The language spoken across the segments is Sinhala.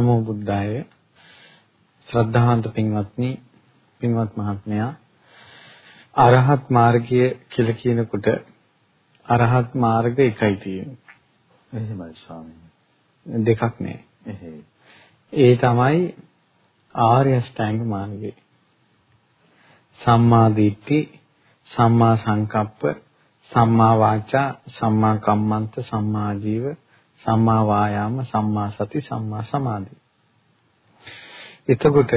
නමෝ බුද්දාය ශ්‍රද්ධාවන්ත පින්වත්නි පින්වත් මහත්මයා අරහත් මාර්ගය කියලා කියනකොට අරහත් මාර්ග එකයි තියෙන්නේ. එහෙමයි ස්වාමීනි. දෙකක් නෑ. ඒ තමයි ආර්ය අෂ්ටාංග මාර්ගය. සම්මා දිට්ඨි, සම්මා සංකප්ප, සම්මා වාචා, සම්මා කම්මන්ත, සම්මා ජීව, සම්මා වායාම, සම්මා සති, සම්මා සමාධි. එතකොට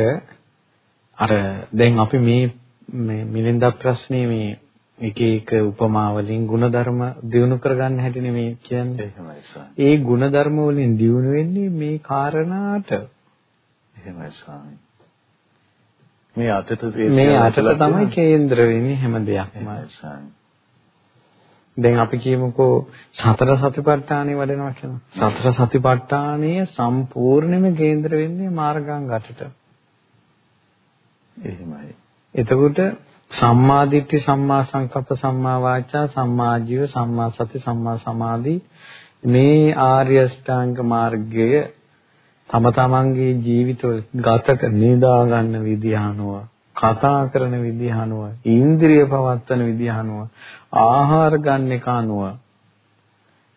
අර දැන් අපි මේ මේ මිලින්දා ප්‍රශ්නේ මේ එක එක උපමා වලින් ಗುಣධර්ම දිනු කරගන්න හැටි නෙමේ කියන්නේ. එහෙමයි ස්වාමී. ඒ ಗುಣධර්ම වලින් දිනු වෙන්නේ මේ කාරණාට. එහෙමයි ස්වාමී. මේ අතට මේ අතට තමයි කේන්ද්‍ර වෙන්නේ හැම දෙයක්ම. ස්වාමී. දැන් අපි කියමුකෝ සතර සතිපට්ඨානෙ වඩනවා කියලා. සතර සතිපට්ඨානය සම්පූර්ණයෙන්ම කේන්ද්‍ර වෙන්නේ මාර්ගාංගටට. එහෙමයි. එතකොට සම්මා දිට්ඨි සම්මා සංකප්ප සම්මා වාචා සම්මා ජීව සම්මා සති සම්මා සමාධි මේ ආර්ය අෂ්ටාංග මාර්ගය තම තමන්ගේ ජීවිතවල ගත නිදා ගන්න විදිහ අනුව කතා කරන විදිහ අනුව ඉන්ද්‍රිය පවත්වන විදිහ අනුව ආහාර ගන්න එක අනුව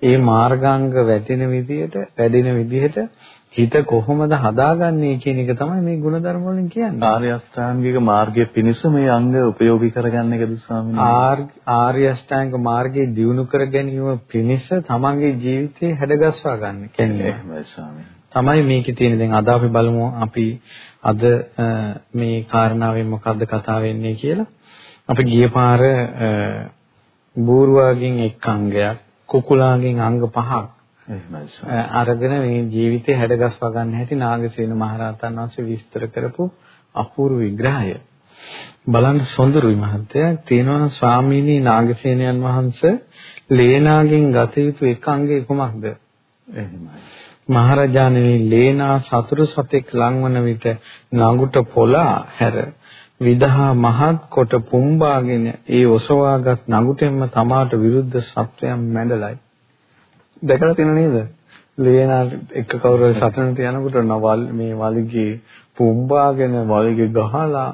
ඒ මාර්ගාංග වැටෙන විදිහට වැඩෙන විදිහට හිත කොහොමද හදාගන්නේ කියන එක තමයි මේ ಗುಣධර්ම වලින් කියන්නේ. ආර්ය අෂ්ටාංගික මාර්ගයේ පිණිස මේ අංග ප්‍රයෝගී කරගන්න එකද ස්වාමීනි? ආර්ය අෂ්ටාංග මාර්ගයේ දියුණු කර ගැනීම පිණිස තමන්ගේ ජීවිතේ හැඩගස්වා ගන්න කියන්නේ. එහෙමයි ස්වාමීනි. තමයි මේකේ තියෙන දැන් අද අපි බලමු අපි අද මේ කාරණාවෙන් මොකද්ද කතා වෙන්නේ කියලා. අපි ගිය පාර බූරුවාගෙන් එක් අංගයක් කුකුලාගෙන් අංග පහක් අරගෙන මේ ජීවිතේ හැඩගස්වා ගන්න හැටි නාගසේන මහරහතන් වහන්සේ විස්තර කරපු අපූර්ව විග්‍රහය. බලන්න සොඳුරුයි මහත්තයා. තේනවනම් ස්වාමීනි නාගසේනයන් වහන්සේ ලේනාගෙන් ගත යුතු එක අංගය කුමක්ද? එහෙමයි. මහරජාණනි ලේනා සතුරු සතෙක් ලංවන විට නඟුට පොලා හැර විදහා මහත් කොට පුම්බාගෙන ඒ ඔසවාගත් නඟුටෙන්ම තමාට විරුද්ධ සත්වයන් මැඩලයි දැකලා තියෙන නේද? ලේනා එක කවුරු සතනට යනකොට නවල් මේ වලිගේ පුම්බාගෙන වලිගේ ගහලා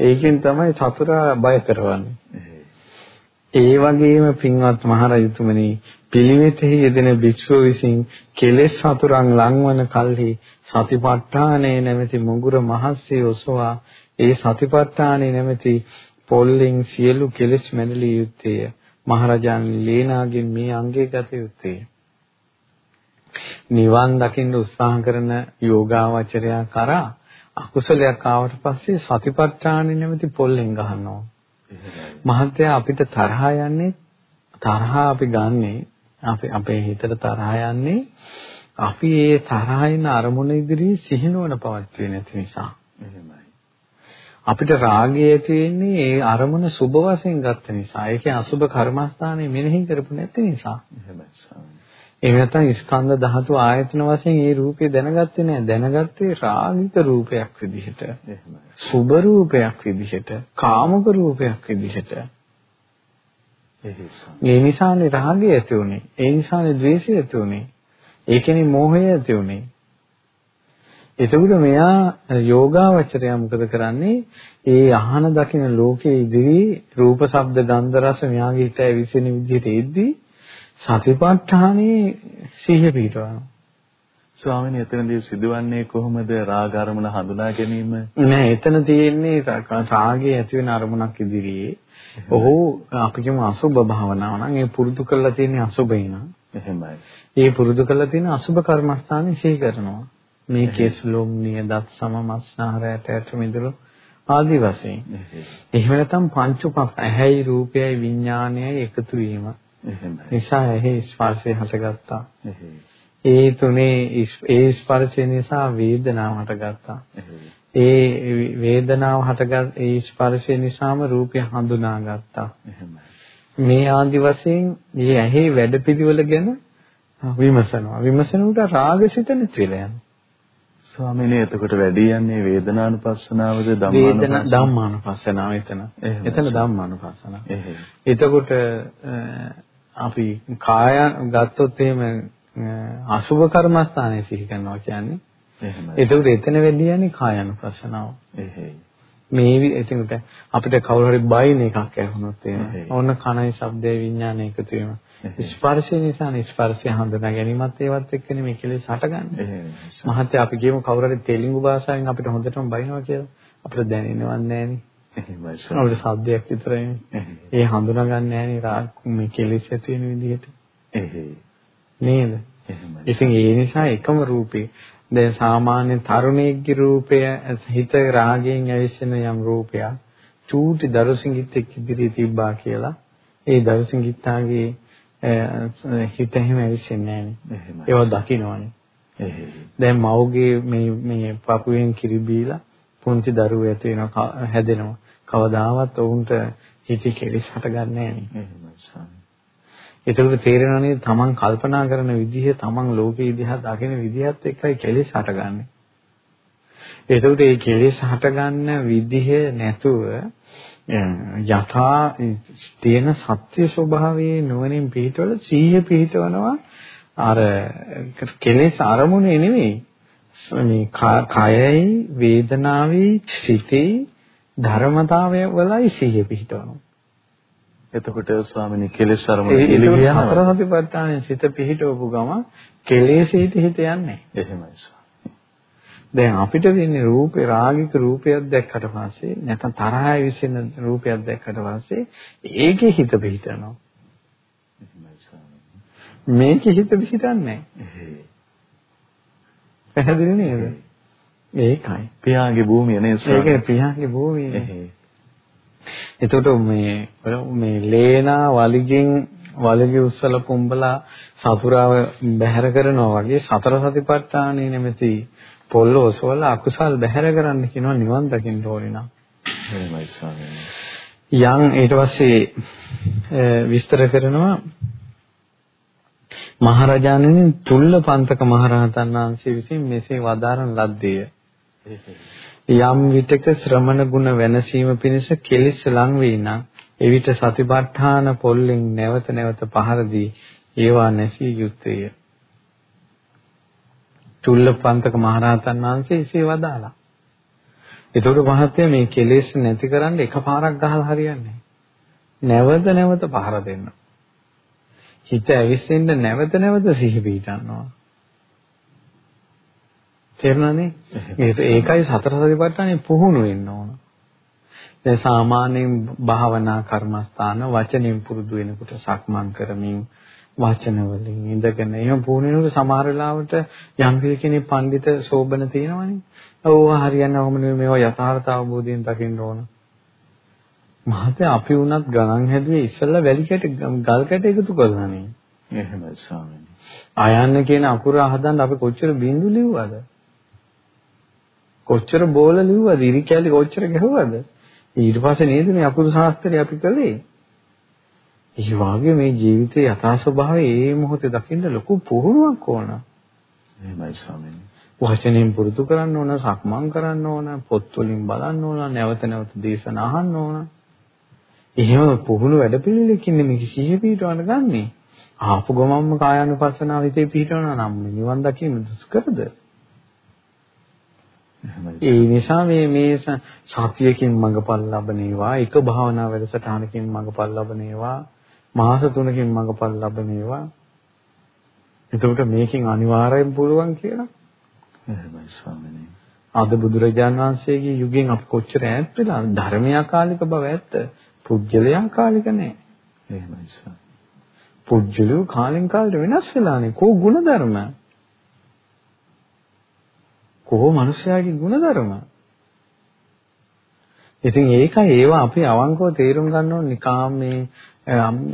ඒකෙන් තමයි සතුරා බය කරවන්නේ. ඒ වගේම පින්වත් මහරජතුමනි පිළිවෙතෙහි යෙදෙන භික්ෂුව විසින් කෙලෙස් සතුරන් ලංවන කල්හි සතිපට්ඨානේ නැමැති මුගුර මහස්සේ ඔසවා ඒ සතිපට්ඨානේ නැමැති පොල්ලෙන් සියලු කෙලෙස් මැනලිය යුත්තේය. මහරජාන් ලේනාගෙන් මේ අංගය ගත යුත්තේ. නිවන් දකින්න උත්සාහ කරන යෝගාවචරයා කරා අකුසලයක් ආවට පස්සේ සතිපට්ඨානෙ නැමැති පොල්ලෙන් ගහනවා. මහත්ය අපිට තරහ යන්නේ තරහ අපි ගන්නෙ අපි අපේ හිතට තරහ යන්නේ අපි ඒ තරහින් අරමුණ ඉදිරියේ සිහිනුවන පවත්වේ නැති නිසා. එහෙමයි. අපිට රාගය ඇති වෙන්නේ ඒ අරමුණ සුබ වශයෙන් ගත්ත නිසා. ඒකේ අසුබ කර්මස්ථානයේ මෙනෙහි කරපු නැති නිසා. එහෙමයි ස්වාමී. එහෙම නැත්නම් ස්කන්ධ ධාතු ආයතන වශයෙන් මේ රූපේ දැනගත්තේ නැහැ. දැනගත්තේ රාගික රූපයක් විදිහට. එහෙමයි. සුබ රූපයක් විදිහට, කාමක රූපයක් විදිහට. ඒ නිසානේ රාගය ඇති උනේ. ඒ නිසානේ ද්වේෂය ඇති උනේ. ඒ කියන්නේ මෝහය ඇති උනේ. එතකොට මෙයා යෝගාවචරය මොකද කරන්නේ? ඒ අහන දකින ලෝකයේ ඉදිරි රූප, ශබ්ද, ගන්ධ, රස මෙයාගේ හිත ඇවිසින විදිහට එද්දී සතිපට්ඨානේ සිහිය පිටවනවා. ස්වාමීනි එතනදී සිදුවන්නේ කොහොමද රාග අරමුණ හඳුනා ගැනීම? නෑ එතන තියෙන්නේ රාගයේ ඇති වෙන අරමුණක් ඉදිරියේ. ඔහු අපි කියමු අසුබ භාවනාව නම් ඒ පුරුදු කරලා තියෙන අසුබේ නම්. එහෙමයි. ඒ පුරුදු කරලා තියෙන අසුබ කර්මස්ථානේ සිහි කරනවා. මේ කෙස් ලොම් නියදත් සම මස්නාරයට ඇට මිදුළු ආදි වශයෙන්. එහෙම නැත්නම් පංච උපස් ඇහැයි රූපයයි විඥානයයි එකතු වීම. නිසා ඇහි ස්පර්ශය හටගත්තා. ඒ තුනේ ඒ ස්පර්ශය නිසා වේදනාව හටගත්තා. ඒ වේදනාව හටගත් ඒ ස්පර්ශය නිසාම රූපය හඳුනාගත්තා. මේ ආදි වශයෙන් මේ ඇහි වැඩපිළිවෙල ගැන විමසනවා. විමසනකොට රාගසිත නැති වෙලා යනවා. ස්වාමීනි එතකොට වැඩි යන්නේ වේදනානුපස්සනාවද ධම්මානුපස්සනාව? ධම්මානුපස්සනාව එතන. එතන ධම්මානුපස්සනාව. එතකොට අපි කාය ගත්තොත් එහෙම අසුභ කර්මස්ථානයේ සිහි කරනවා කියන්නේ එහෙමයි. ඒකට එතන වෙදී යන්නේ කායानुපස්සනාව. එහෙයි. මේ එතනට අපිට කවුරු හරි බයින් එකක් ඇහුනොත් එහෙම. ඕන කණයි ශබ්දයේ විඥානය එකතු වීම. ස්පර්ශය නිසා ස්පර්ශය හඳුනා ගැනීමත් ඒවත් එක්කනේ මේ කෙලෙස් හටගන්නේ. එහෙයි. මහත්තයා අපි කියමු කවුරු හරි තෙලිඟු භාෂාවෙන් අපිට හොඳටම බයිනවා කියලා. අපිට දැනෙන්නවත් නැහෙනේ. එහෙමයි. අපිට ශබ්දයක් විතරයි. ඒ හඳුනා ගන්න නැහෙනේ රාග මේ කෙලෙස් ඇති වෙන විදිහට. එහෙයි. නේද? ඉතින් ඒ නිසා එකම රූපේ. දැන් සාමාන්‍ය තරුණයෙක්ගේ රූපය හිත රාගයෙන් ඇවිස්සෙන යම් රූපයක් චූටි දරුසිඟිත්තෙක් ඉදිරියේ තිබ්බා කියලා. ඒ දරුසිඟිත්තාගේ හිත එහෙම ඇවිස්සෙන්නේ නැහැ එහෙමයි. ඒව දකින්නවනේ. දැන් මව්ගේ මේ මේ පපුවෙන් කිරි බීලා පුංචි දරුවෝ ඇති වෙනවා හැදෙනවා. කවදාවත් ඔවුන්ට හිතේ කෙලෙස් හටගන්නේ නැහැ එහෙමයි සර්. ඒකට තේරෙනවා නේද තමන් කල්පනා කරන විදිහ තමන් ලෝකේ දිහා දකින විදිහත් එක්කයි කෙලෙස් හටගන්නේ. ඒකට මේ කෙලෙස් හටගන්න විදිහ නැතුව යථා තියෙන සත්‍ය ස්වභාවයේ නුවණින් පිහිටවල සීහ පිහිටවනවා අර කෙලෙස් අරමුණේ නෙවෙයි මේ කයයි වේදනාවේ සිතේ ධර්මතාවය වලයි සීහ පිහිටවනවා එතකොට ස්වාමිනේ කෙලෙස් අරමුණ එළිය යනවා. හතර සතිපට්ඨානෙ සිත පිහිටවපු ගම කෙලෙසීට හිත යන්නේ. එහෙමයි සර්. දැන් අපිට වෙන්නේ රූපේ රාගික රූපයක් දැක්කට පස්සේ නැත්නම් තරහයි විසින රූපයක් දැක්කට පස්සේ ඒකේ හිත පිහිටනවා. එහෙමයි ස්වාමිනේ. මේකේ හිත පිහිටන්නේ එහෙයි. පැහැදිලි නේද? ඒකයි. පියාගේ භූමිය නේ ස්වාමී. ඒකේ පියාගේ භූමිය. එතකොට මේ මේ ලේනා වලිගෙන් වලිගය උස්සල පුම්බලා සතුරාව බැහැර කරනවා වගේ සතර සතිපට්ඨානේ නැමැති පොල්ල ඔසවල අකුසල් බැහැර කරන්න කියනවා නිවන් දකින්න ඕනේ නම්. එහෙමයි ස්වාමීනි. යම් ඊට පස්සේ විස්තර කරනවා මහරජාණන් තුල්ල පන්තක මහරහතන් වහන්සේ විසින් මෙසේ වදාරන ලද්දේය. යම් විටක ශ්‍රමණ ගුණ වෙනසීම පිණිස කෙලිස් ලං වේ නම් එවිට සතිපට්ඨාන පොල්ලෙන් නැවත නැවත පහර දී ඒවා නැසී යුත්තේය. චුල්ලපන්තක මහරහතන් වහන්සේ එසේ වදාලා. ඒතකොට මහත්තයා මේ කෙලෙස් නැති කරන්න එකපාරක් ගහලා හරියන්නේ නැවත නැවත පහර දෙන්න. හිත ඇවිස්සෙන්න නැවත නැවත සිහි පිටන්නවා. තේරුණානේ? ඒකයි සතර සතිපට්ඨානේ පුහුණු වෙන්න ඕන. දැන් සාමාන්‍යයෙන් භාවනා කර්මස්ථාන වචනෙන් පුරුදු වෙනකොට සක්මන් කරමින් වචන වලින් ඉඳගෙන එහෙම පුහුණු වෙනකොට සමහර වෙලාවට යම් කෙනෙක් පඬිත සෝබන තියෙනවනේ. ඕව හරියන්නේ ඔහොම නෙවෙයි මේවා යථාර්ථ අවබෝධයෙන් දකින්න ඕන. මහත්තයා අපි වුණත් ගණන් හැදුවේ ඉස්සෙල්ලා වැලි කැට ගල් කැට එකතු කරලා නේ. එහෙමයි ස්වාමීනි. ආයන්න කියන අකුර හදන්න අපි කොච්චර බින්දු ලිව්වද? කොච්චර බෝල ලිව්වද? ඉරි කැලි කොච්චර ගැහුවද? ඊට පස්සේ නේද මේ අකුරු ශාස්ත්‍රය අපි කළේ? ඒ වාගේ මේ ජීවිතයේ යථා ස්වභාවය ඒ මොහොතේ දකින්න ලොකු පුහුණුවක් ඕන. එහෙමයි ස්වාමීනි. වචනෙන් පුරුදු කරන්න ඕන, සක්මන් කරන්න ඕන, පොත් වලින් බලන්න ඕන, නැවත නැවත දේශන අහන්න ඕන. එහෙම පුහුණු වැඩපිළිවෙලකින් මේක සිහිය පිටවන්න ගන්නෙ. ආපු ගමම්ම කායानुපස්සනාව හිතේ පිටවනවා නම් නිවන් දකින්න දුෂ්කරද? ඒ නිසා මේ මේ සතියකින් මඟපල් ලබනේවා එක භාවනා වැඩසටහනකින් මඟපල් ලබනේවා මාස 3කින් මඟපල් ලබනේවා එතකොට මේකෙන් අනිවාර්යෙන් පුළුවන් කියලා. එහෙමයි ස්වාමීනි. අද බුදුරජාන් වහන්සේගේ යුගයෙන් අපි කොච්චර ඈත් වෙලා ධර්මයා කාලික බව ඇත්ත. පුජ්‍යලයා කාලික නෑ. එහෙමයි ස්වාමීනි. පුජ්‍යලෝ කාලෙන් කාලට වෙනස් වෙලානේ. කෝ ಗುಣධර්ම කොහොම මිනිස්යාගේ ಗುಣධර්ම. ඉතින් ඒකයි ඒවා අපි අවංකව තේරුම් ගන්න ඕනේ නිකාමේ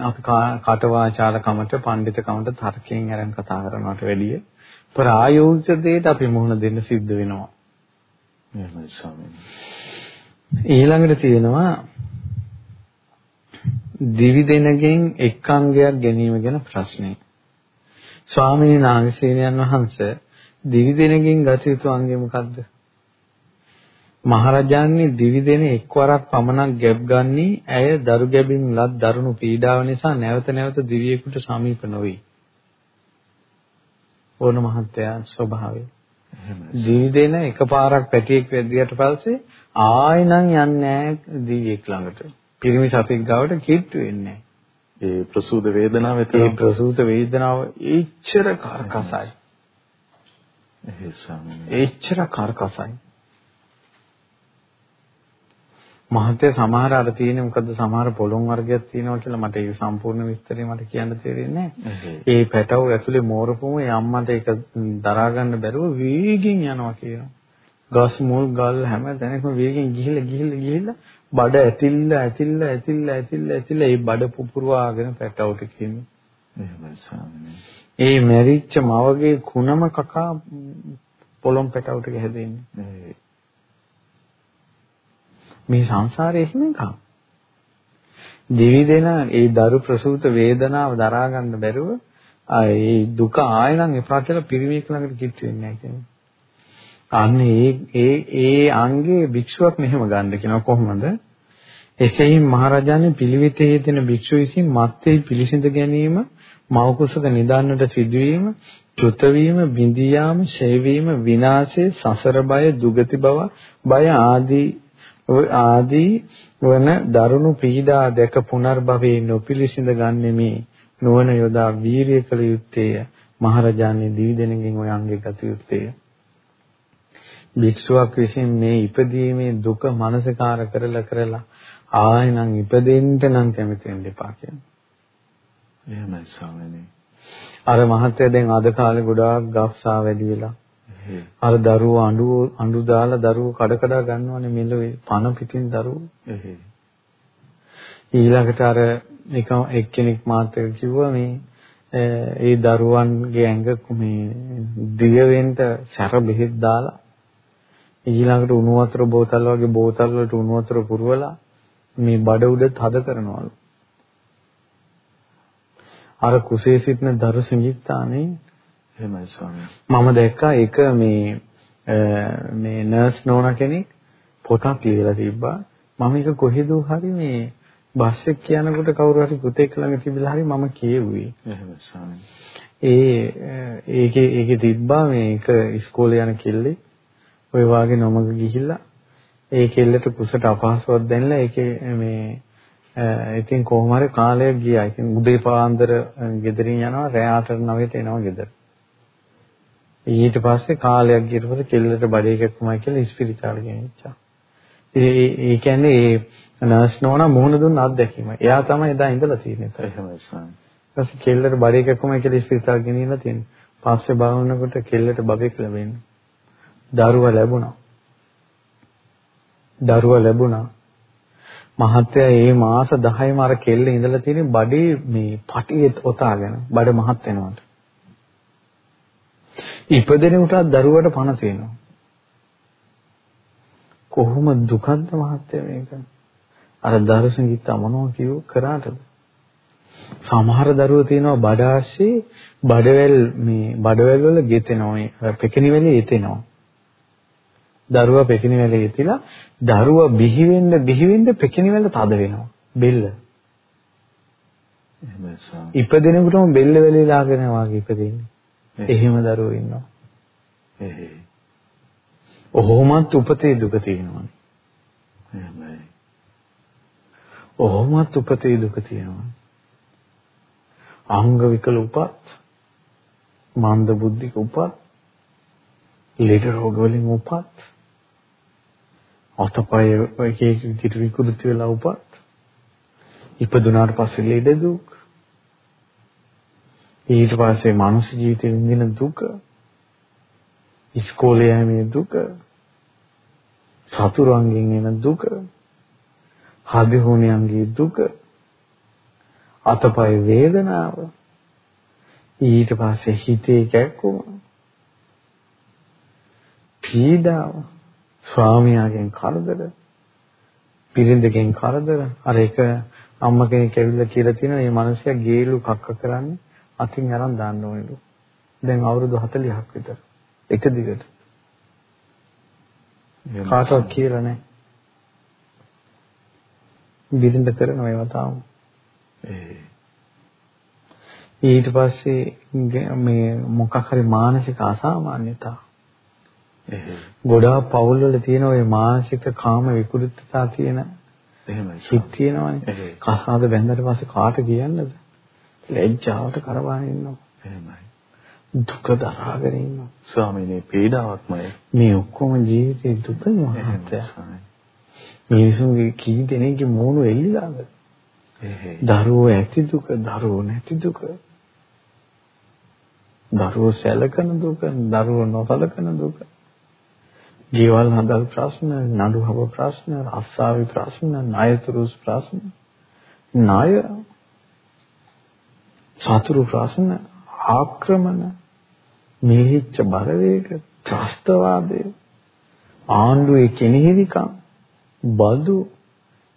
අපි කටවාචාල කමට පඬිත කමට තර්කයෙන් අරන් කතා කරනවට වැඩිය ප්‍රායෝගික දෙයට අපි මුහුණ දෙන්න සිද්ධ වෙනවා. එහෙමයි ස්වාමීනි. ඊළඟට තියෙනවා දිවි දෙනගෙන් එක් අංගයක් ගැනීම ගැන ප්‍රශ්නේ. ස්වාමීන් වහන්සේයන් වහන්සේ දිවිදෙනකින් ගත යුතු අංගය මොකද්ද? මහරජාණන් දිවිදෙන එක්වරක් පමණක් ගැබ් ගන්නේ ඇය දරු ගැබින් ලත් දරුණු පීඩාව නිසා නැවත නැවත දිවියෙකුට සමීප නොවේ. ඕන මහත්තයා ස්වභාවය. ජීවිතේන එකපාරක් පැටියෙක් වෙද්දියට පස්සේ ආයෙනම් යන්නේ නැහැ දිවියෙක් ළඟට. පිරිමි සතෙක් ගාවට කිට්ටු වෙන්නේ ඒ ප්‍රසූත වේදනාව ඒ ප්‍රසූත වේදනාව එච්චර කරකසයි. එච්චර කරකසයි. මහත්ය සමහර අර තියෙන මොකද්ද සමහර පොළොන් වර්ගයක් තියෙනවා කියලා මට ඒක සම්පූර්ණ විස්තරය මට කියන්න තේරෙන්නේ ඒ පැටව ඇතුලේ මෝරපුම ඒ අම්මට ඒක දරා ගන්න බැරුව වේගෙන් යනවා කියනවා. ගස් මුල් ගල් හැම තැනකම වේගෙන් ගිහිල්ලා ගිහිල්ලා ගිහිල්ලා බඩ ඇතිල්ල ඇතිල්ල ඇතිල්ල ඇතිල්ල ඇතිල්ල ඒ බඩ පුපුරවාගෙන පැටවට කියන්නේ. එහෙමයි ස්වාමීනි. ඒ මැරිච්ච මවගේ කුණම කකා පොළොන් පැටවට හැදෙන්නේ. මේ සංසාරයේ එහෙම එකක්. දිවි දෙන ඒ දරු ප්‍රසූත වේදනාව දරා ගන්න බැරුව ඒ දුක ආයෙනම් එපා කියලා පිරිමියෙක් ළඟට කිට්ටු වෙන්නේ නැහැ කියන්නේ. අන්න ඒ ඒ ඒ අංගේ භික්ෂුවක් මෙහෙම ගන්න කියනවා කොහොමද? එසෙයින් මහරජාණන් පිළිවෙතේ යෙදෙන භික්ෂුව විසින් මත්යේ පිළිසිඳ ගැනීම මව කුසක නිදාන්නට සිදුවීම චුත වීම බිඳියාම ෂේ වීම විනාශය සසර බය දුගති බව බය ආදී ආදී වන දරුණු පීඩා දැක පුනර්භවයේ නොපිලිසිඳ ගන්නෙමි නුවණ යොදා වීරිය කළ යුත්තේය මහරජාණන් දිවිදෙනකින් ඔය අංගේ ගත යුත්තේය භික්ෂුවක් විසින් මේ ඉපදීමේ දුක මනසකාර කරලා කරලා ආයෙනම් ඉපදෙන්න නම් කැමති වෙන්න එපා කියන්නේ. එහෙමයි ස්වාමීනි. අර මහත්ය දැන් අද කාලේ ගොඩාක් ගස්සා වැඩි වෙලා අර දරුවෝ අඬු අඬු දාලා දරුවෝ කඩ කඩ ගන්නවනේ මෙලොවේ පණ පිටින් දරුවෝ. ඊළඟට අර එක එක්කෙනෙක් මාත් කිව්වා මේ ඒ දරුවන්ගේ ඇඟ මේ දිය වෙන්න සැර බෙහෙත් දාලා ඊළඟට උණු වතුර බෝතල් වගේ බෝතල් වලට උණු වතුර පුරවලා මේ බඩ උඩ තද කරනවලු. අර කුසේ සිටින දරු සිඟිත්තානේ එහෙමයි ස්වාමී. මම දැක්කා ඒක මේ මේ නර්ස් නෝනා කෙනෙක් පොතක් ලියලා තිබ්බා. මම ඒක කොහෙද හරි මේ බස් එක යනකොට කවුරු හරි පුතෙක් ළඟ තිබිලා හරි මම කියෙව්වේ. එහෙමයි ස්වාමී. ඒ ඒකේ ඒකේ තිබ්බා මේක ඉස්කෝලේ යන කෙල්ලේ ඔය වාගේ නොමග ගිහිල්ලා ඒ කෙල්ලට කුසට අපහසුවක් දැනලා ඒකේ මේ ඉතින් කොහොම හරි කාලයක් ගියා. ඉතින් උදේ පාන්දර ගෙදරින් යනවා රෑ 8 9ට එනවා ගෙදර. ඊට පස්සේ කාලයක් ගියට පස්සේ කෙල්ලට බඩේ එකක්මයි කියලා ඉස්පිරිතාල ගෙනිච්චා. ඒ කියන්නේ ඒ නර්ස් නෝනා මුහුණ දුන්න අත්දැකීම. එයා තමයි එදා ඉඳලා තියෙන්නේ. එහෙමයි සාම. ඊපස්සේ කෙල්ලට බඩේ එකක්මයි කියලා ඉස්පිරිතාල ගෙනියලා තියෙන්නේ. පස්සේ බලනකොට කෙල්ලට බබෙක් ලැබෙන්නේ. දරුවා ලැබුණා. දරුවා ලැබුණා. මහත්තයා මේ මාස 10ම අර කෙල්ල ඉඳලා තියෙන්නේ බඩේ මේ පටියේ ඔතාගෙන බඩ මහත් වෙනවට. ඉපදෙන උටත් දරුවට පණ තියෙනවා. කොහොම දුකක්ද මහත්තයා මේක? අර දර්ශනිත මොනවා කියෝ කරාටද? සමහර දරුවෝ තියෙනවා බඩ ආශ්‍රේ බඩවැල් මේ බඩවැල් වල ගෙතෙනවා පෙකිනි වැලේ යෙතෙනවා. දරුවා පෙකිනි වැලේ යෙතිලා දරුවා බිහි වෙන්න බිහි වෙන්න පෙකිනි වැල තද වෙනවා. බෙල්ල. එහෙමයි සාම. ඉපදෙනකොටම බෙල්ල වැලේ ලාගෙන වාගේ ඉපදෙන්නේ. එහෙම දරුවෝ ඉන්නවා. එහෙයි. ඔහොමත් උපතේ දුක තියෙනවා. එහෙමයි. ඔහොමත් උපතේ දුක තියෙනවා. අංග විකල උපත් මන්ද බුද්ධික උපත් ලෙඩ රෝග වලින් උපත් අතපය එක එක විදිහට විකෘති වෙලා උපත්. ඉපදුනාට පස්සේ ලෙඩ දුක්. ඊට පස්සේ මානව ජීවිතේ විඳින දුක. ඉස්කෝලේ යෑමේ දුක. සතුරුන්ගෙන් එන දුක. හදිහුණියන්ගේ දුක. අතපය වේදනාව. ඊට පස්සේ හිතේ කැක්කුම. පීඩාව. ස්වාමියාගෙන් කරදර පිරිඳගෙන් කරදර අර එක අම්ම කෙනෙක් ඇවිල්ලා කියලා තියෙනවා මේ මිනිස්සයා ගේලු කක්ක කරන්නේ අතින් අරන් දාන්න ඕනෙලු. දැන් අවුරුදු 40ක් විතර. එක දිගට. කාටවත් කියලා නැහැ. බිරිඳ කරනවා ඒවා තාම. ඊට පස්සේ මේ මොකක් හරි මානසික අසාමාන්‍යතා ගොඩාක් පවුල් වල තියෙන ওই මානසික කාම විකෘතිතා තියෙන එහෙමයි. සිත් තියෙනවනේ. කහාද බැඳලා පස්සේ කාට කියන්නද? ලැජ්ජාවට කරවාගෙන ඉන්නවා. එහෙමයි. දුක දරාගෙන ඉන්නවා. ස්වාමීනි පීඩාවක්මයි. මේ ඔක්කොම ජීවිතේ දුක මහත්ය. මිනිසුන්ගේ කී දෙනෙක්ගේ මූණු එල්ලිලාද? දරුවෝ ඇති දුක, දරුවෝ නැති දුක. දරුවෝ සැලකන දුක, දරුවෝ නොසලකන දුක. ජීවල් හදල් ප්‍රශ්න, නඩු හව ප්‍රශ්න, අස්සාවි ප්‍රශ්න, ණයතුරුස් ප්‍රශ්න, ණය සතුරු ප්‍රශ්න, ආක්‍රමණ, මිහිච්ච බලවේග, ත්‍රස්තවාදය, ආණ්ඩුවේ කෙනෙහිවිකම්, බදු,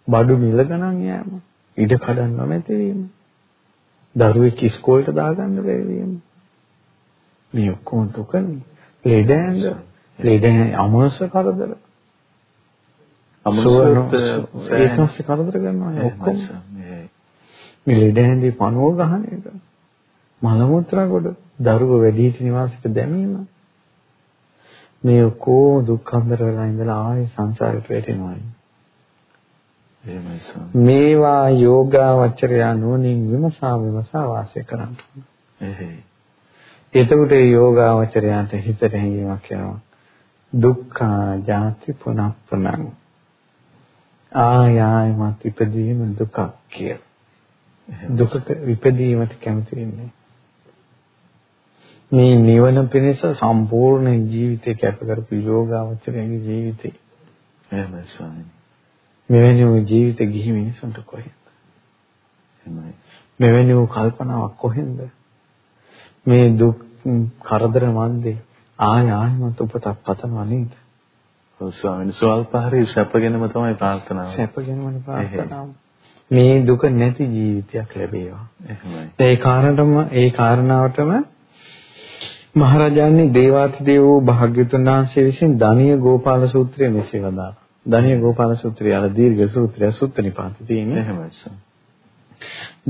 බඩු මිල ගණන් යෑම, ඉඩ කඩන් නොමැති වීම, දරුවෙක් ඉස්කෝලේට දාගන්න බැරි වීම. මේ ඔක්කොම දුකනේ. ලෙඩ ඇඟ ලෙඩ අමනුෂ්‍ය කරදර. අමනුෂ්‍ය ඒකස්ස කරදර කරනවා ඔක්කොම. මේ ලෙඩ ඇඳි පණුව ගහන එක. මල මුත්‍රා කොට දරුව වැඩිහිටි නිවාසයට දැමීම. මේ ඔක්කොම දුක්ඛන්දර වෙලා ඉඳලා ආයේ සංසාරයට වැටෙනවා. මේවා යෝගාවචරය නුවණින් විමසා විමසා වාසය කරන්න. එහෙයි. එතකොට යෝගාවචරයන්ට හිතට හැඟීමක් එනවා. දුක්ඛ ජාති පුනප්පුනං ආයයමත් ඉපදීම දුකක් කිය. දුකට විපදීමට කැමති වෙන්නේ. මේ නිවන පිණිස සම්පූර්ණ ජීවිතය කැප කරපු යෝගාවචරයේ ජීවිතේ. එහෙමයි ස්වාමීනි. මෙවැනි ජීවිත ගිහි මිනිසුන්ට කොහෙන්ද? එහෙමයි. මෙවැනි කල්පනාවක් කොහෙන්ද? මේ දුක් කරදර මන්දේ ආය ආයමත් උපතක් පතනවා නේද? ඔව් ස්වාමීන් ස්වල්ප හරි සැපගෙනම තමයි ප්‍රාර්ථනාව. සැපගෙනම ප්‍රාර්ථනාව. මේ දුක නැති ජීවිතයක් ලැබේවා. එහෙමයි. ඒ කාරණටම ඒ කාරණාවටම මහරජාණන් දේවාතිදේව වූ භාග්‍යතුන් වහන්සේ විසින් දනිය ගෝපාල සූත්‍රය මෙසේ වදාළා. දනිය ගෝපාල සූත්‍රය අර දීර්ඝ සූත්‍රය සුත්ත නිපාතේ තියෙන්නේ. එහෙමයි.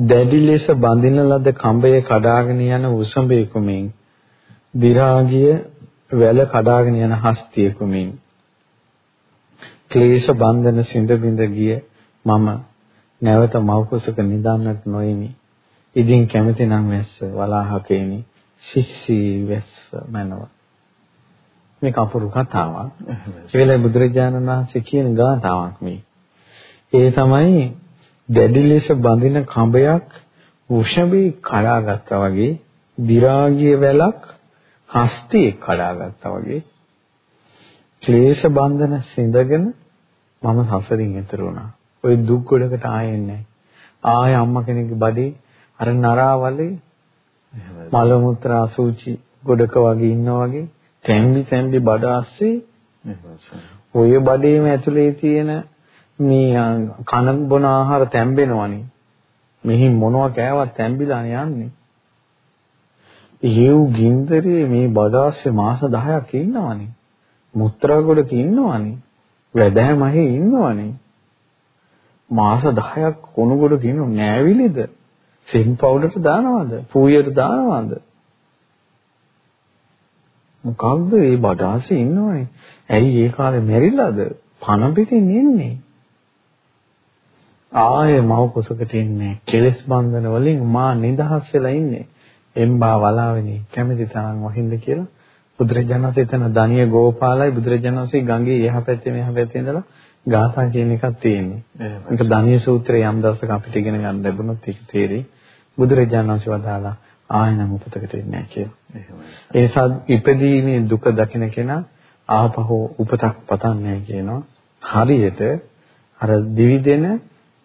දැඩි ලෙස බඳින ලද කඹය කඩාගෙන යන උසඹේ කුමෙන් දි รา ගිය වැල කඩාගෙන යන හස්තියකුමින් ක්ලේශ බන්ධන සිඳ බිඳ ගිය මම නැවත මව් කුසක නිදාන්නට නොෙමි. ඉදින් කැමති නම් වැස්ස වලාහකේනි සිස්සී වැස්ස මනව. මේ කපුරු කතාවක්. ඒ වෙලාවේ බුදුරජාණන් වහන්සේ කියන ගාථාවක් මේ. ඒ තමයි දැඩි ලෙස බඳින කඹයක් උෂ්ණබී කඩාගත්තා වගේ දි รา ගිය වැලක් හස්තියෙක් කඩාගත්තා වගේ ක්ලේශ බන්ධන සිඳගෙන මම සසරින් එතර වුණා. ওই දුක් ගොඩකට ආයෙන්නේ නැහැ. ආයෙ අම්මා කෙනෙක්ගේ බඩේ අර නරාවලේ මල මුත්‍රා අසුචි ගොඩක වගේ ඉන්නා වගේ තැම්බි තැම්බි බඩ ASCII ඔය බඩේම ඇතුලේ තියෙන මේ කන බොන ආහාර තැම්බෙනවනේ. මෙහි මොනවා කෑවත් තැම්බිලා යන්නේ. හේව් ගින්දරේ මේ බඩාස්සේ මාස 10ක් ඉන්නවනේ. මුත්‍රා ගොඩක ඉන්නවනේ. වැදෑමහේ ඉන්නවනේ. මාස 10ක් කොණු ගොඩක ඉන්නව නෑවිලිද? Zen powder දානවද? පූයට දානවද? මොකක්ද මේ බඩාස්සේ ඉන්නවනේ? ඇයි ඒ කාලේ මැරිලාද? පණ පිටින් ඉන්නේ. ආයේ මව කුසකට ඉන්නේ. කෙලස් බන්ධන වලින් මා නිදහස් වෙලා ඉන්නේ. එම්බා වලාවෙනි කැමති තරම් වහින්ද කියලා බුදුරජාණන් වහන්සේ එතන දනිය ගෝපාලයි බුදුරජාණන් වහන්සේ ගඟේ එහා පැත්තේ මෙහා පැත්තේ ඉඳලා ගාථා කියන එකක් තියෙන්නේ. ඒක දනිය සූත්‍රයේ යම් දවසක අපිට ඉගෙන ගන්න ලැබුණොත් ඒක තේරෙයි. බුදුරජාණන් වහන්සේ වදාලා ආයනම් උපතකට එන්නේ නැහැ කියලා. ඒ නිසා ඉපදීමේ දුක දකින කෙනා ආපහු උපතක් පතන්නේ කියනවා. හරියට අර දිවිදෙන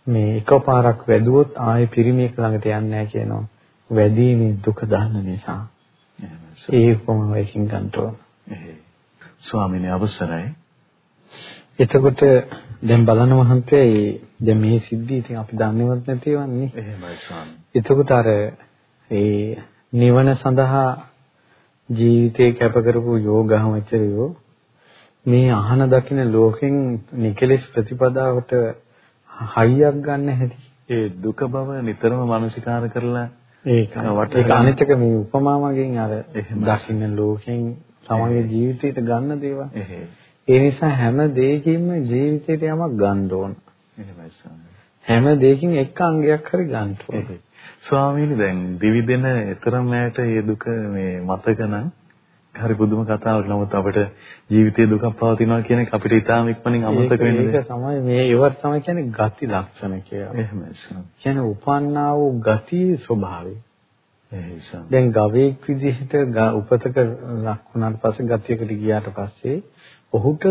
මේ එකපාරක් වැදුවොත් ආයේ පිරිමියෙක් ළඟට යන්නේ නැහැ කියනවා. වැඩිමේ දුක දන්න නිසා ඒ කොහොම වේකින් ගන්න ඕන. ස්වාමීනි අවසරයි. එතකොට දැන් බලන මහන්තේ දැන් මේ සිද්ධිය ඉතින් අපි දන්නේවත් නැතිවන්නේ. එහෙමයි ස්වාමී. එතකොට අර ඒ නිවන සඳහා ජීවිතේ කැප කරපු යෝගාවචරයෝ මේ අහන දකින ලෝකෙන් නිකලෙස් ප්‍රතිපදාවට හයියක් ගන්න හැටි. ඒ දුක බව නිතරම මානසිකාර කරලා ඒක ඒක අනිත් එක මේ උපමාවකින් අර දකින්න ලෝකෙන් තමන්ගේ ජීවිතයට ගන්න දේවල්. ඒ නිසා හැම දෙයකින්ම ජීවිතයට යමක් ගන්න ඕන. හැම දෙයකින් එක අංගයක් හරි ගන්න ඕන. ස්වාමීනි දැන් දිවිදෙන ඊතරම් ඈට මේ දුක මේ මතක නම් හරි පුදුම කතාවක්. නමුත් අපිට ජීවිතයේ දුකක් පවතිනවා කියන එක අපිට ඉතාම ඉක්මනින් අමතක වෙන්නේ. ඒක තමයි මේ ඒවත් තමයි කියන්නේ ගති ලක්ෂණ කියලා. එහෙමයි. කියන්නේ උපන්නා වූ ගතියේ ස්වභාවය. එහෙයි ස්වාමී. දැන් ගවයෙක් විදිහට උපතක ලක් වුණාට පස්සේ ගතියකට ගියාට පස්සේ ඔහුට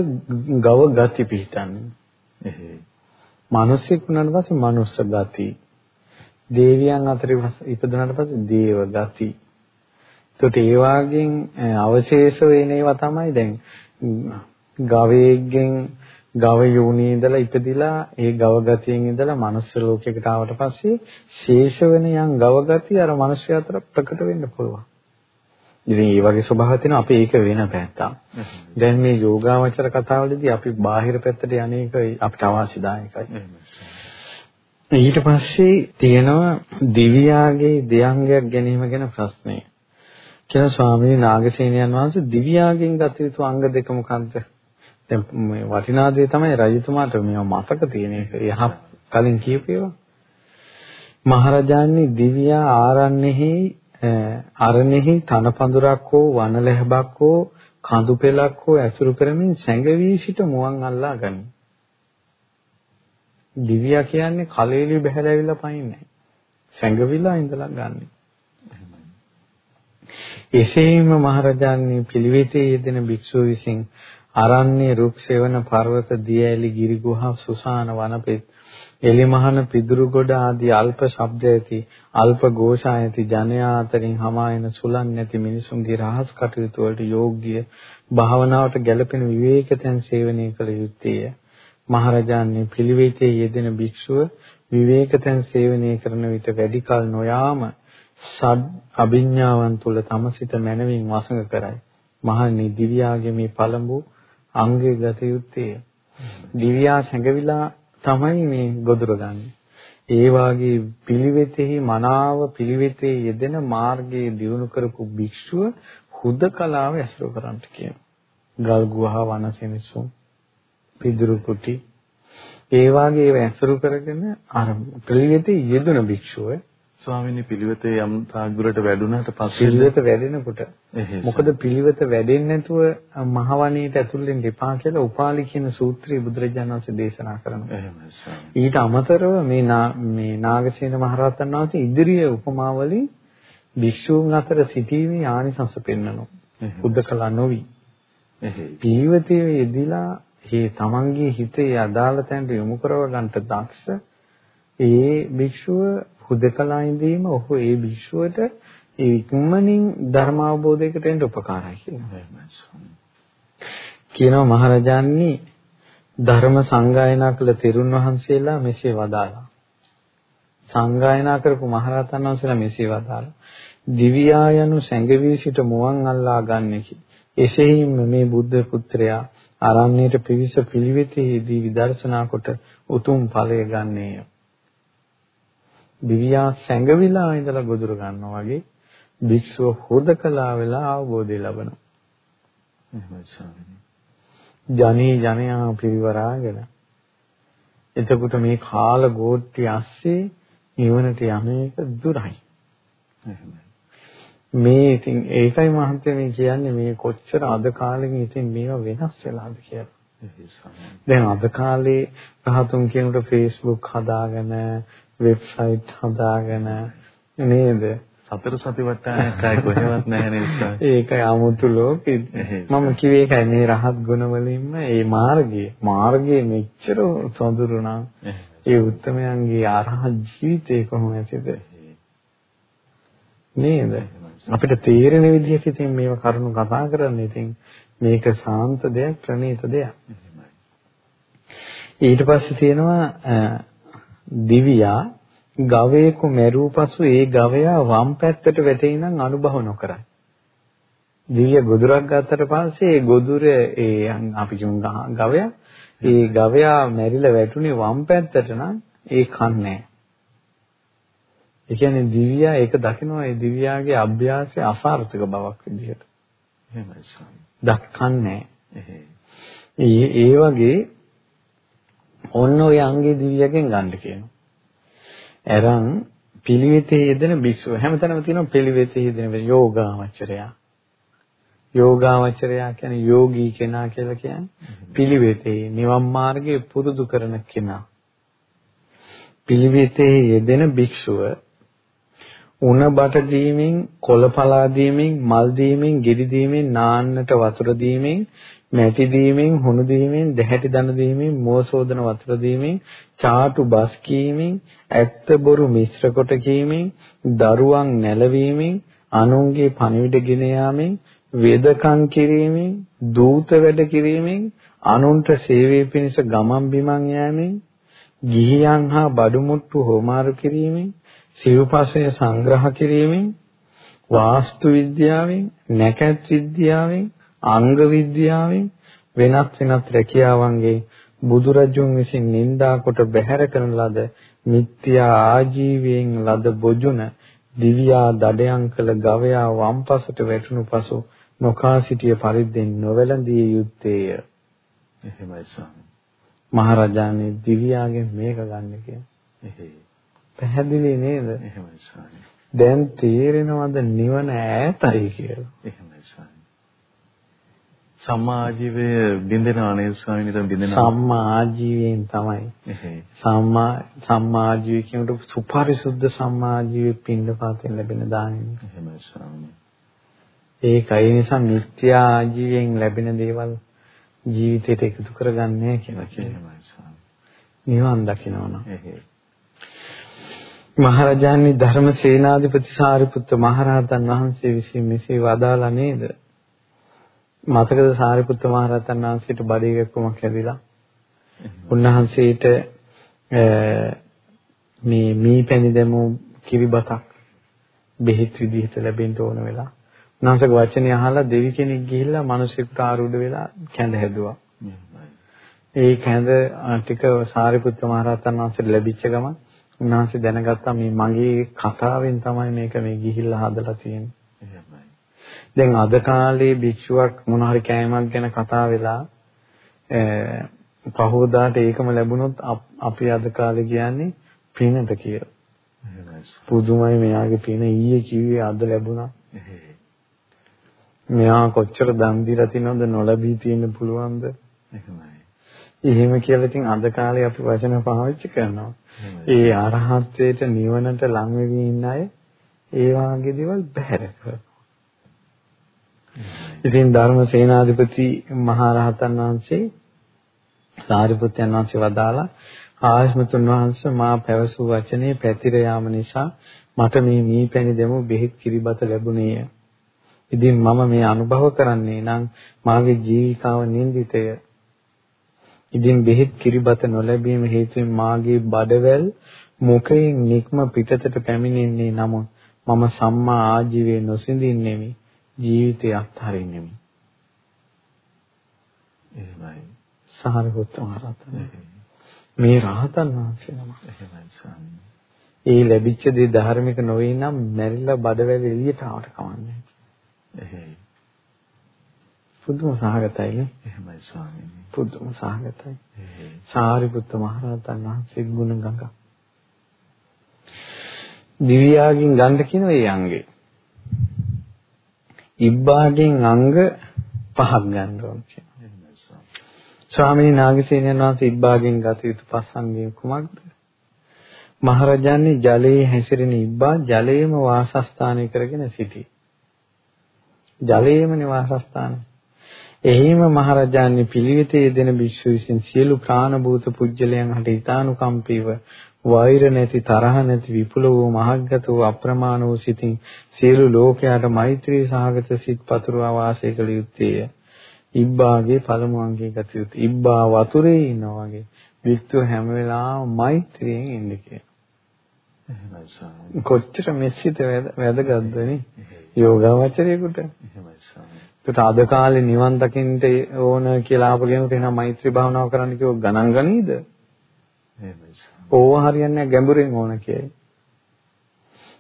ගව ගති පිහිටන්නේ. එහෙයි. මිනිසෙක් වුණාට පස්සේ මනුස්ස ගති. දේවියන් අතර ඉපදුනාට පස්සේ දේව ගති. ඒකට ඒ වාගෙන් අවශේෂ වෙන ඒවා තමයි දැන් ගවයෙක්ගෙන් ගව යෝනියේ ඉඳලා ඉපදිලා ඒ ගව ගතියෙන් ඉඳලා මනුස්ස ලෝකයකට ආවට පස්සේ ශේෂ වෙන යම් ගව ගතිය අර මිනිස්සු අතර ප්‍රකට වෙන්න පුළුවන්. ඉතින් මේ වගේ ස්වභාවයක් තියෙනවා අපි ඒක වෙන පැත්තක්. දැන් මේ යෝගාවචර කතාවලදී අපි බාහිර පැත්තට යන්නේක අපිට අවශ්‍යදායකයි. ඊට පස්සේ තියෙනවා දිව්‍යාගේ දෙයංගයක් ගැනීම ගැන ප්‍රශ්නය. කියන ස්වාමීන් නාගසේනයන් වහන්සේ දිව්‍යාගෙන් ගත යුතු අංග දෙක මොකක්ද? දැන් මේ වටිනා දේ තමයි රජතුමාට මේවා මතක තියෙන එක. යහ කලින් කියපේවා. මහරජාණන් දිව්‍යා ආරණ්‍යෙහි අරණෙහි තනපඳුරක් හෝ වනලැහබක් හෝ කඳු පෙලක් හෝ ඇසුරු කරමින් සැඟවී සිට මුවන් අල්ලා ගනි. දිව්‍යා කියන්නේ කලෙලි බහැලාවිලා පයින්නේ. සැඟවිලා ඉඳලා ගන්නෙ. එසේම මහරජාණන් පිළිවෙතේ යෙදෙන භික්ෂුව විසින් අරණ්‍ය රුක් සෙවන පර්වත දියඇලි ගිරි ගුහා සුසාන වනපෙත් එලිමහන පිදුරුගොඩ ආදී අල්ප ශබ්ද ඇති අල්ප ഘോഷ ඇති ජනයා අතරින් hamaයන සුලන් නැති මිනිසුන්ගේ රහස් කටයුතු වලට යෝග්‍ය භාවනාවට ගැළපෙන විවේකයන් සේවනය කළ යුත්තේය. මහරජාණන් පිළිවෙතේ යෙදෙන භික්ෂුව විවේකයන් සේවනය කරන විට වැඩි කල නොයාම සද් අභිඥාවන් තුල තම සිත මනවින් වසඟ කරයි මහණනි දිව්‍යාගේ මේ පළඹු අංගය ගත යුත්තේය දිව්‍යා සැඟවිලා තමයි මේ ගොදුර ගන්න. ඒ වාගේ පිළිවෙතෙහි මනාව පිළිවෙතේ යෙදෙන මාර්ගයේ දියුණු කරපු භික්ෂුව හුදකලාව ඇසුරු කරන්ට කියන. ගල් ගුහා වනසෙනසුම් පිදුරු කුටි ඒ වාගේ ඒවා ඇසුරු කරගෙන අර පිළිවෙතේ යෙදුන භික්ෂුව ස්වාමීනි පිළිවෙතේ යම් තාග්ගුරට වැඩුණාට පස්සේ පිළිවෙත වැඩෙනකොට මොකද පිළිවෙත වැඩෙන්නේ නැතුව මහවණේට ඇතුල් වෙන්න එපා කියලා උපාලි කියන සූත්‍රය බුදුරජාණන් වහන්සේ දේශනා කරනවා. ඊට අමතරව මේ මේ නාගසේන මහරහතන් වහන්සේ ඉදිරියේ උපමාවලින් භික්ෂූන් අතර සිටීමේ ආනිසංස පෙන්වනවා. බුද්ධකලා නොවි. පිළිවෙතේ යෙදিলা මේ තමන්ගේ හිතේ අදාළ තැනට යොමු කරව ගන්නට දක්ෂ ඒ භික්ෂුව හුදකලා ඉඳීම ඔහු ඒ භික්ෂුවට ඉක්මනින් ධර්ම අවබෝධයකට එන්න උපකාරයි කියනවා. කියනවා මහරජාණනි ධර්ම සංගායනා කළ තෙරුන් වහන්සේලා මෙසේ වදාළා. සංගායනා කරපු මහරහතන් වහන්සේලා මෙසේ වදාළා. දිව්‍යා යනු සැඟවී සිට මුවන් අල්ලා ගන්නෙකි. එසේම මේ බුද්ධ පුත්‍රයා ආරණ්‍යයට පිවිස පිළිවෙතේදී විදර්ශනා කොට උතුම් ඵලය ගන්නේය. දිව්‍යා සැඟවිලා ඉඳලා ගොදුර ගන්නවා වගේ භික්ෂුව හොදකලා වෙලා අවබෝධය ලබනවා. එහෙමයි ස්වාමීනි. ජනී ජනයා පිරිවරාගෙන එතකොට මේ කාල ගෝත්‍ය ඇස්සේ නිවනට යන්නේක දුරයි. එහෙමයි. මේ ඉතින් ඒකයි මහන්තේ මේ කියන්නේ මේ කොච්චර අද කාලෙකින් ඉතින් මේවා වෙනස් වෙලාද කියලා. දැන් අද කාලේ රහතුන් කියනකොට Facebook හදාගෙන වෙබ්සයිට් හදාගෙන නේද? සතර සතිපට්ඨානයයි කොහෙවත් නැහැ නේද? ඒකයි 아무තු ලෝකෙ. මම කිව්වේ ඒකයි මේ රහත් ගුණ වලින්ම මේ මාර්ගය මාර්ගයේ මෙච්චර සොඳුරු නම් ඒ උත්තරමයන්ගේ අරහත් ජීවිතේ කොහොම ඇතිද? නේද? අපිට තේරෙන විදිහට ඉතින් මේව කරුණු කතා කරන්නේ ඉතින් මේක සාන්ත දෙයක් ප්‍රණීත දෙයක්. ඊට පස්සේ තියෙනවා දිවියා ගවයෙකු මැරූ පසු ඒ ගවයා වම් පැත්තට වැටෙයි නම් අනුභව නොකරයි. දිව්‍ය ගොදුරක් ගත්තට පස්සේ ඒ ගොදුර ඒ අපි කියමු ගවයා ඒ ගවයා මැරිලා වැටුනේ වම් පැත්තට නම් ඒ කන්නේ ඒ කියන්නේ දිව්‍යා ඒක දකිනවා ඒ දිව්‍යාගේ අභ්‍යාසයේ අසාර්ථක බවක් විදිහට. එහෙමයි ස්වාමී. දක්කන්නේ ඒ ඒ වගේ ඔන්න ඔය අංගේ දිවියගෙන් ගන්න කියනවා. එරන් පිළිවෙතේ යෙදෙන භික්ෂුව හැමතැනම තියෙනවා පිළිවෙතේ යෙදෙන යෝගාවචරයා. යෝගාවචරයා කියන්නේ යෝගී කෙනා කියලා කියන්නේ පිළිවෙතේ නිවන් මාර්ගයේ පුරුදු කරන කෙනා. පිළිවෙතේ යෙදෙන භික්ෂුව උණ බට දීමෙන් කොළ පලා දීමෙන් මල් දීමෙන් ගෙඩි දීමෙන් නාන්නට වතුර දීමෙන් මැටි දීමෙන් හුණු දීමෙන් දැහැටි දන දීමෙන් මෝසෝදන වතුර දීමෙන් චාටු බස් කීමෙන් ඇත්ත බොරු මිශ්‍ර කොට කීමෙන් දරුවන් නැලවීමෙන් අනුන්ගේ පණිවිඩ ගෙන යාමෙන් වේදකම් කිරීමෙන් දූත වැඩ කිරීමෙන් අනුන්ට සේවය පිණිස ගමන් බිමන් යෑමෙන් ගිහියන් හා බඩු මුට්ටු හොමාරු කිරීමෙන් සිව්පසය සංග්‍රහ කිරීමෙන් වාස්තු විද්‍යාවෙන් නැකත් විද්‍යාවෙන් අංග විද්‍යාවෙන් වෙනත් වෙනත් රැකියාවන්ගේ බුදුරජුන් විසින් නින්දා කොට බැහැර කරන ලද මිත්‍යා ආජීවයෙන් ලද බොජුන දිව්‍යා දඩයන් කළ ගවයා වම්පසට වැටුණු පසු නොකා සිටිය පරිද්දෙන් නොවැළඳිය යුත්තේය. එහෙමයි ස්වාමී. මහරජාණන් දිව්‍යාගෙන් මේක ගන්න කියන්නේ. එහෙයි. පැහැදිලි නේද? එහෙමයි ස්වාමී. දැන් තේරෙනවද නිවන ඈතයි කියලා? එහෙමයි ස්වාමී. සම්මා ආජීවය බින්දෙනවා නේද ස්වාමීන් වහන්සේ? බින්දෙනවා සම්මා ආජීවයෙන් තමයි. සම්මා සම්මා ආජීවය කියනකොට සුපරිසුද්ධ සම්මා ආජීවයේ පින්ඩපාතෙන් ලැබෙන දානෙ එහෙමයි ස්වාමී ඒකයි නිසා මිත්‍යා ආජීවයෙන් ලැබෙන දේවල් ජීවිතයට එකතු කරගන්නේ කියලා කියනවා. ස්වාමී නිවන් දකින්නවනම් මහරජාණන් ධර්ම සේනාධිපති සාරිපුත්ත මහරහතන් වහන්සේ විසින් මෙසේ වදාලා නේද මතකද සාරිපුත්ත මහ රහතන් වහන්සේට බඩේ ගැක්කමක් ලැබිලා උන්වහන්සේට මේ මී පැණි දැමූ කිරිබතක් බෙහෙත් විදිහට ලැබෙන්න ඕන වෙලා උන්වහන්සේගේ වචනේ අහලා දෙවි කෙනෙක් ගිහිල්ලා මිනිසෙකුට ආරූඪ වෙලා කැඳ හැදුවා. ඒ කැඳ ටික සාරිපුත්ත මහ රහතන් වහන්සේට ලැබිච්ච ගමන් උන්වහන්සේ දැනගත්තා මේ මගේ කතාවෙන් තමයි මේක මේ ගිහිල්ලා හදලා තියෙන්නේ. දැන් අද කාලේ භික්ෂුවක් මොන හරි කෑමක් ගැන කතා වෙලා පහෝදාට ඒකම ලැබුණොත් අපි අද කාලේ කියන්නේ පිනට කියලා. පුදුමයි මෙයාගේ පින ඊයේ කිව්වේ අද ලැබුණා. මෙයා කොච්චර දන් දීලා තිනවද නොලැබී තියෙන්න පුළුවන්ද? එහෙමයි. එහෙම කියලා ඉතින් අද කාලේ අපි වචන පාවිච්චි කරනවා. ඒ අරහත්ත්වයට නිවනට ලං වෙවි ඉන්න අය ඒ වාගේ දේවල් බැහැර කරනවා. ඉතින් ධර්ම සේනාධිපති මහරහතන් වහන්සේ සාරිපුත්යන් වහන්සේ වදාලා ආයස්මතුන් වහන්සේ මා පැවසූ වචනේ පැතිර යාම නිසා මට මේ මී පැණි දෙමු බෙහෙත් කිරිබත ලැබුණේය. ඉතින් මම මේ අනුභව කරන්නේ නම් මාගේ ජීවිකාව නින්දිතය. ඉතින් බෙහෙත් කිරිබත නොලැබීම හේතුවෙන් මාගේ බඩවැල් මුඛයෙන් නික්ම පිටතට පැමිණෙන්නේ නමුත් මම සම්මා ආජීවයේ නොසිඳින්නෙමි. ජීවිතය අත්හරින්නෙමි. එහෙමයි. සාරිපුත්ත මහරහතන්. මේ රහතන් වහන්සේ නම. එහෙමයි ස්වාමී. ඒ ලැබිච්ච දේ ධර්මික නොවේ නම් මැරිලා බඩවැල් එළියට ආවට කමන්නේ. එහෙයි. පුදුම සහගතයි නේ. එහෙමයි ස්වාමීනි. පුදුම සහගතයි. සාරිපුත්ත මහරහතන් වහන්සේ ගුණ ගඟ. දිව්‍යාගෙන් ගන්න කියන ඒ අංගේ. ඉබ්බාගෙන් අංග පහක් ගන්න ඕන කියනවා. ස්වාමීන් නාගසේනයන් වහන්සේ ඉබ්බාගෙන් ගත යුතු පස්සන්ගේ කුමක්ද? මහරජාණන් ජලයේ හැසිරෙන ඉබ්බා ජලයේම වාසස්ථානය කරගෙන සිටී. ජලයේම නිවාසස්ථානය. එහිම මහරජාණන් පිළිවෙතේ යෙදෙන භික්ෂු විසින් සියලු ප්‍රාණ භූත පුජ්‍යලයන් හට ඊතානුකම්පීව වෛර නැති තරහ නැති විපුල වූ මහග්ගත වූ අප්‍රමාණ වූ සිතින් සියලු ලෝකයාට මෛත්‍රී සහගත සිත් පතුරවා වාසය කළ යුත්තේය. ඉබ්බාගේ පළමු අංගයේ ගත යුතු. ඉබ්බා වතුරේ ඉන්නා වගේ වික්තු හැම වෙලාවම මෛත්‍රියෙන් ඉන්න කියන. කොච්චර මෙසිත වැදගත්ද නේ? යෝගාවචරයේකට. ඒකට අද කාලේ නිවන් දකින්න ඕන කියලා අපගෙනුට එනවා මෛත්‍රී භාවනාව කරන්න කිව්ව ගණන් ගනීද? එහෙමයි. ඕවා හරියන්නේ ගැඹුරෙන් ඕන කියයි.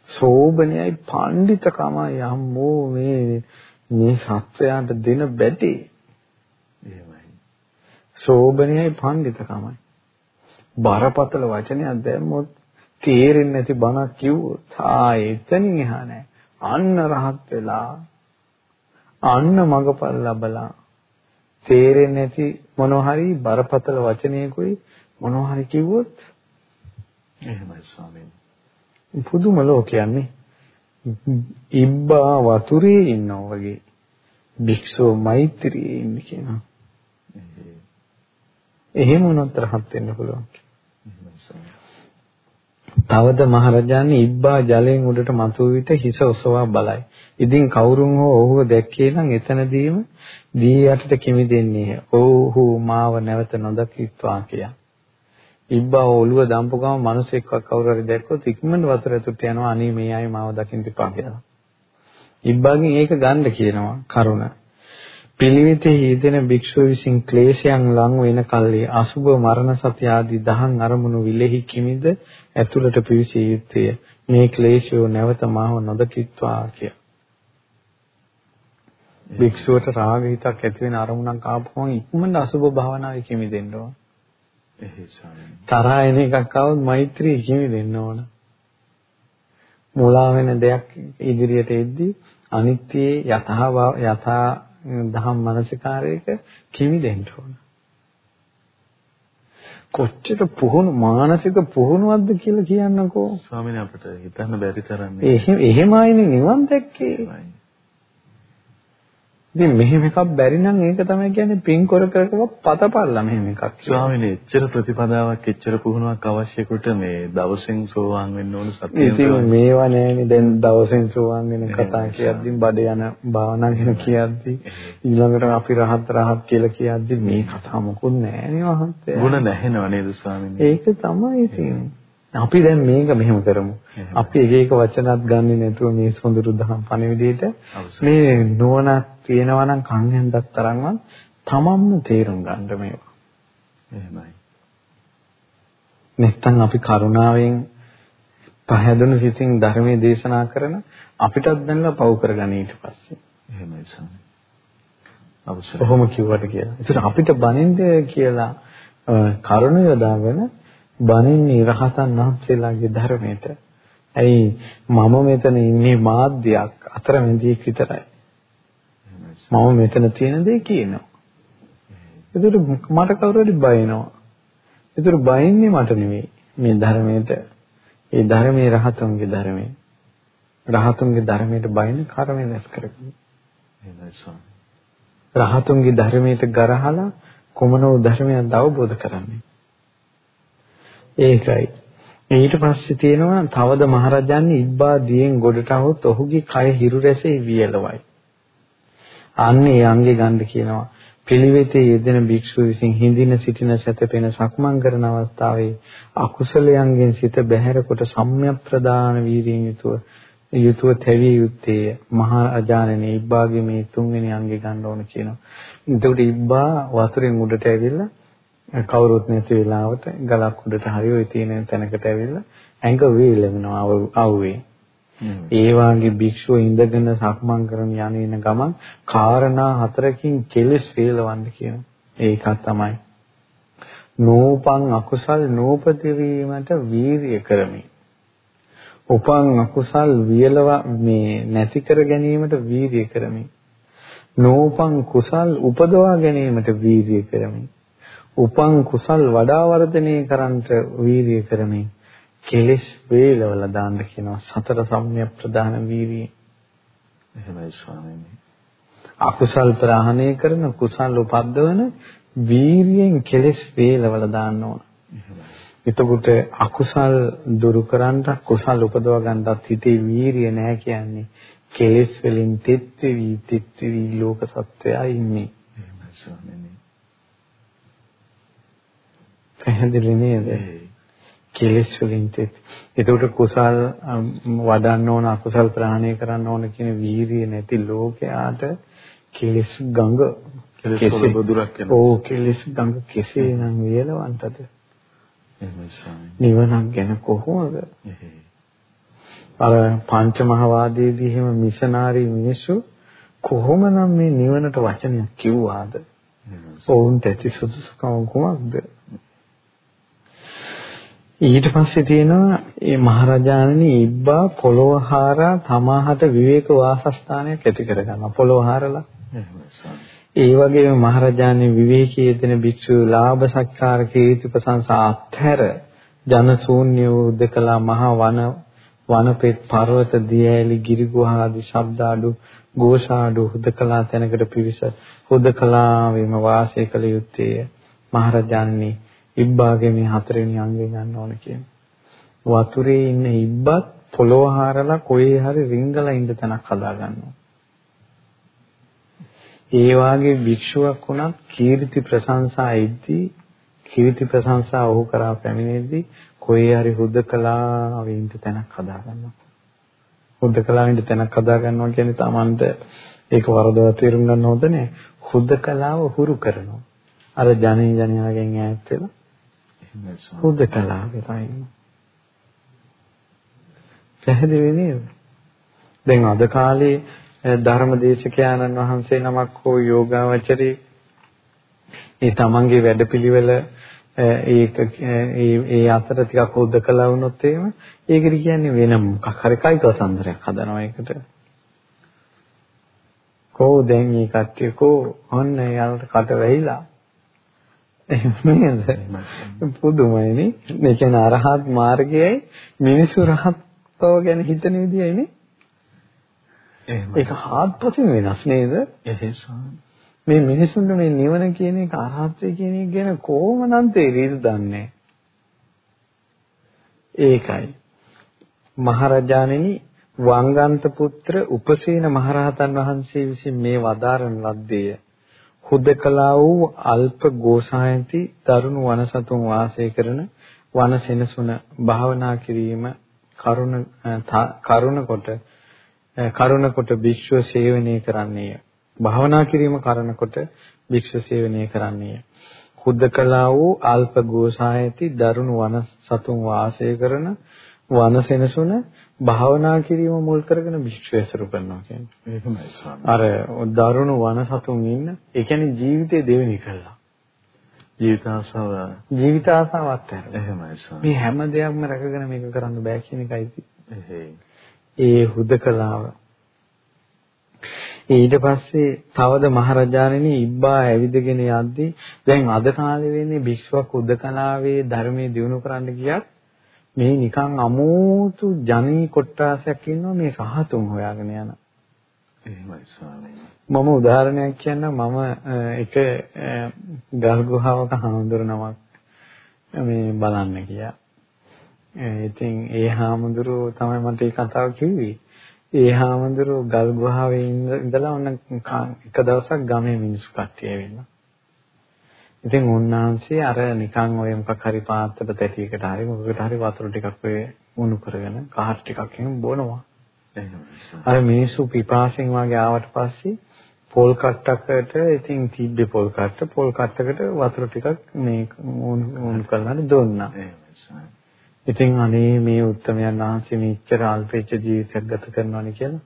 සෝබනයයි පඬිතකමයි අම්මෝ මේ මේ සත්වයාට දෙන බැටි එහෙමයි. සෝබනයයි පඬිතකමයි. බරපතල වචනයක් දැම්මොත් තේරෙන්නේ නැති බණක් කිව්වොත් ආ එතනින් එහා නැහැ. අන්න රහත් වෙලා අන්න මගපල් ලබලා තේරෙන්නේ නැති මොනවා හරි බරපතල වචනයකුයි මොනවා හරි කිව්වොත් එහෙමයි ස්වාමීනි. පුදුම ලෝකයන්නේ. ඉබ්බා වතුරේ ඉන්නා වගේ භික්ෂුව මෛත්‍රියේ ඉන්නේ කියනවා. එහෙම වුණත් රහත් වෙන්න පුළුවන්. තවද මහරජාණන් ඉබ්බා ජලයෙන් උඩට මතුව විට හිස ඔසවා බලයි. ඉතින් කවුරුන් හෝ ඔහුව දැක්කේ නම් එතනදීම දී යටට කිමි දෙන්නේ. "ඕහු මාව නැවත නොදකිත්වා" කියා. ඉබ්බා ඔළුව දම්පු ගම මිනිසෙක්ව කවුරු හරි දැක්කොත් ඉක්මනට වතුර ඇතුළට යනවා අනේ මේ අය මාව දකින්න ඉපා කියලා. ඉබ්බාගෙන් ඒක ගන්න කියනවා කරුණ. පිළිවිතේ යෙදෙන භික්ෂුව විසින් ක්ලේශයන් ලං වෙන කල්ලි අසුබ මරණ සත්‍ය ආදී දහන් අරමුණු විලෙහි කිමිද ඇතුළට පිවිසිය යුත්තේ මේ ක්ලේශය නැවත මාව නොදකිත්වා කිය. භික්ෂුවට රාග හිතක් ඇති වෙන අරමුණක් ආපුවම ඉක්මනට අසුබ භාවනාවේ කිමිදෙන්න ඕන. තරහ එන එකක් આવොත් මෛත්‍රී කිමි දෙන්න ඕන. මුලා වෙන දෙයක් ඉදිරියට එද්දී අනිත්‍යයේ යථා යථා දහම් මානසිකාරයක කිමි දෙන්න ඕන. කොච්චර පුහුණු මානසික පුහුණුවක්ද කියලා කියන්නකෝ. ස්වාමීන් අපිට හිතන්න බැරි තරම්. එහෙම එහෙමයිනේ නිවන් දැක්කේ. ඉතින් මෙහෙම එකක් බැරි නම් ඒක තමයි කියන්නේ පින් කර කරකව පතපල්ලා මෙහෙම එකක්. ස්වාමීනි එච්චර ප්‍රතිපදාවක් එච්චර පුහුණුවක් අවශ්‍ය කොට මේ දවසෙන් සෝවාන් වෙන්න ඕන සත්‍යය. ඉතින් මේවා නෑනේ දැන් දවසෙන් සෝවාන් වෙන කතා කියද්දී බඩ යන භාවනා ගැන කියද්දී ඊළඟට අපි රහත් රහත් කියලා කියද්දී මේ කතා මොකුත් නෑනේ මහත්තයා. ගුණ නැහෙනව නේද ස්වාමීනි? ඒක තමයි ඉතින්. අපි දැන් මේක මෙහෙම කරමු. අපි එක එක වචනත් ගන්නෙ නැතුව මේ සොඳුරු දහම් පණිවිඩයට මේ නුවණක් තියෙනවා නම් කන් හැන්දක් තරම්වත් තමන්ම තේරුම් ගන්න මේවා. එහෙමයි. නැත්තම් අපි කරුණාවෙන් පහදුණු සිතින් ධර්මයේ දේශනා කරන අපිටත් දැනලා පව් කරගන්න ඊට පස්සේ. එහෙමයි සමහර. අවශ්‍යයි. කොහොම කිව්වට කියලා. ඒතර අපිට බනින්ද කියලා කරුණ යොදාගෙන බනින්නේ රහතන් වහන්සේලාගේ ධර්මයට. ඇයි මම මෙතන ඉන්නේ මාධ්‍යයක් අතරමැදියෙක් විතරයි. මම මෙතන තියෙන දේ කියනවා. ඒකට මට කවුරු හරි බයනවා. ඒතර බයින්නේ මට නෙවෙයි මේ ධර්මයට. ඒ ධර්මයේ රහතුන්ගේ ධර්මයේ. රහතුන්ගේ ධර්මයට බයින කර්මය දැස් කරගන්න. රහතුන්ගේ ධර්මයට ගරහලා කුමනෝ ධර්මයක් අවබෝධ කරන්නේ. ඒකයි. ඊට පස්සේ තියෙනවා තවද මහරජාණන් ඉබ්බා දියෙන් ගොඩට આવොත් ඔහුගේ කය හිරු රැසේ වියලවයි. අන්නේ යංගේ ගන්න කියනවා. පිළිවෙතේ යෙදෙන භික්ෂුව විසින් හිඳින සිටින සැතපෙන සක්මන් කරන අවස්ථාවේ අකුසලයන්ගෙන් සිත බැහැර කොට සම්‍යක් ප්‍රදාන වීරියෙන් යුතුව යුතුව තැවිය යුත්තේ මහා අජානනේ ඉබ්බාගේ මේ තුන්වෙනි අංගේ ගන්න ඕන කියනවා. එතකොට ඉබ්බා වතුරෙන් උඩට ඇවිල්ලා කවුරුත් නැති වෙලාවට ගලක් උඩට හරි ওই තියෙන තැනකට ඇවිල්ලා ඇඟ වේලෙනවා අවුවේ. ඒ වාගේ භික්ෂුව ඉඳගෙන සක්මන් කරන යන්නේන ගමන් කාරණා හතරකින් කෙලස් වේලවන්න කියනවා. ඒක තමයි. නෝපං අකුසල් නෝපති වීමට වීරිය කරමි. උපං අකුසල් වියලව මේ නැති කර ගැනීමට වීරිය කරමි. නෝපං කුසල් උපදවා ගැනීමට වීරිය කරමි. උපං කුසල් වඩා වර්ධනය කරන්නට වීරිය කරමින් කෙලෙස් වේලවල දාන්න කියනවා සතර සම්‍යක් ප්‍රදාන වීරිය. එහෙමයි ස්වාමීනි. අකුසල් ප්‍රහාණය කරන කුසල් උපද්දවන වීරියෙන් කෙලෙස් වේලවල දාන්න ඕන. එතකොට අකුසල් දුරු කරන්නට කුසල් උපදව ගන්නත් හිතේ වීරිය නැහැ කියන්නේ කෙලෙස් වලින් තෙත් වෙවි තෙත් වෙවි ලෝක සත්‍යය ඉන්නේ. එහෙමයි ස්වාමීනි. පැහැදිලි නේද? කෙලෙස් වලින් තෙත්. ඒකට කුසල් වඩන්න ඕන අකුසල් ප්‍රහාණය කරන්න ඕන කියන වීරිය නැති ලෝකයාට කෙලෙස් ගඟ කෙලෙස් වල බදුරක් වෙනවා. ඕ කෙලෙස් ගඟ කෙසේනම් වේලවන්තද? නිවනක් ගැන කොහොමද? අර පංචමහවාදයේදී එහෙම මිෂනාරි මිනිස්සු කොහොමනම් මේ නිවනට වචනයක් කිව්වාද? ඔවුන්ට ඇති සුදුසුකම කුමක්ද? ඊට පස්සේ තියෙනවා මේ මහරජාණනි ඉබ්බා පොළොව හාරා තමාහට විවේක වාසස්ථානයක් ඇති කරගන්නවා. පොළොව හාරලා. ඒ වගේම මහරජාණන් විවේකී දෙන භික්ෂු ලාභ සත්කාර කීර්ති ප්‍රශංසා අත්හැර ජන ශූන්‍ය වූ දෙකලා මහ වන වනපෙත් පර්වත දියඇලි ගිරි ගුහා ආදී ශබ්දාඩු ഘോഷාඩු හුදකලා තැනකට පිවිස හුදකලා වීම වාසය කළ යුත්තේ මහරජාණනි ඉබ්බාගේ මේ හතරවෙනි අංගය ගන්න ඕන කියන වතුරේ ඉන්න ඉබ්බත් පොළොව හාරලා කොහේ හරි රිංගලා ඉන්න තැනක් හදා ගන්නවා ඒ වාගේ භික්ෂුවක් වුණත් කීර්ති ප්‍රශංසා ඉද්දී කීර්ති ප්‍රශංසා ඔහු කරා පැමිණෙද්දී කොහේ හරි හුදකලා වෙන්න තැනක් හදා ගන්නවා. හුදකලා වෙන්න තැනක් හදා ගන්නවා කියන්නේ Tamanට ඒක වරදව තේරුම් ගන්න හොඳ නෑ. හුදකලාව හුරු කරනවා. අර ජනේ ජනයාගෙන් ඈත් වෙලා හුදකලාවේ තමයි. පැහැදිලි නේද? දැන් අද කාලේ ධර්මදේශකයන්න් වහන්සේ නමක් හෝ යෝගාවචරී ඒ තමන්ගේ වැඩපිළිවෙල ඒක ඒ අතර ටිකක් උද්දකලා වුණොත් එහෙම ඒකට කියන්නේ වෙන මොකක් හරි කයික සම්දරයක් හදනවා ඒකට. කෝ දැන් මේ කට්ටිය කෝ ඔන්න යාලට කට වැහිලා. එහෙම නේද? පුදුමයිනේ. මේ කියන්නේ අරහත් මාර්ගයයි මිනිසු රහත් බව ගැන හිතන විදියයිනේ. ඒක හාත්පසින් වෙනස් නේද? මේ මිනිසුන්ට මේ නිවන කියන එක අරහත්ත්වය කියන එක ගැන කොහොමනම් තේරෙයිද දන්නේ ඒකයි මහරජාණෙනි වංගන්ත පුත්‍ර උපසේන මහරහතන් වහන්සේ විසින් මේ වදාරන ලද්දේය හුදකලා වූ අල්ප ගෝසායති දරුණු වනසතුන් වාසය කරන වනසෙනසුන භාවනා කිරීම කරුණ කරුණ කොට කරුණ කොට භික්ෂුව සේවනය කරන්නේය භාවනා කිරීම කරනකොට භික්ෂු සේවනය කරන්නේය. හුද්දකලා වූ අල්ප ගෝසායති දරුණු වන සතුන් වාසය කරන වනසෙනසුන භාවනා කිරීම මුල් කරගෙන භික්ෂු ඇසුරු කරනවා කියන්නේ. ඒකමයි ස්වාමී. අර දරුණු වන සතුන් ඉන්න ඒ කියන්නේ ජීවිතේ දෙවෙනි කළා. ජීවිත ආසාව ජීවිත ආසාවත් එහෙමයි ස්වාමී. මේ හැම දෙයක්ම රැකගෙන මේක කරන්න බෑ කියන එකයි තියෙන්නේ. ඒ හුදකලාව ඊට පස්සේ තවද මහරජාණෙනි ඉබ්බා ඇවිදගෙන යද්දී දැන් අද කාලේ වෙන්නේ භික්ෂුවක් උදකලාවේ ධර්මයේ දිනු කරන්න ගියත් මේ නිකන් අමෝතු ජනී කොට්ටාසයක් ඉන්නවා මේ රහතුන් හොයාගෙන යන. එහෙමයි ස්වාමීනි. මම උදාහරණයක් කියන්න මම එක ගල් ගුහාවක හාමුදුර නමක් මේ බලන්න ගියා. ඉතින් ඒ හාමුදුරුවෝ තමයි මට මේ කතාව කිව්වේ. ඒ හාමුදුරුවෝ ගල් ගුහාවේ ඉඳලා ඔන්න එක දවසක් ගමේ මිනිස්සු කට්ටිය ඇවිල්ලා. ඉතින් උන්වහන්සේ අර නිකන් ඔය මොකක් හරි පාත්‍රයට තැටියකට හරි මොකකට හරි වතුර ටිකක් ඔය උණු කරගෙන කහට ටිකක් එහෙම බොනවා. අර මිනිස්සු පිපාසෙන් වගේ ආවට පස්සේ පොල් කට්ටකට ඉතින් තිබ්බේ පොල් කට්ට පොල් කට්ටකට වතුර ටිකක් මේ උණු කරලා දුන්නා. ඉතින් අනේ මේ උත්තමයන් වහන්සේ මෙච්චර අල්පෙච්ච ජීවිතයක් ගත කරනවානේ කියලා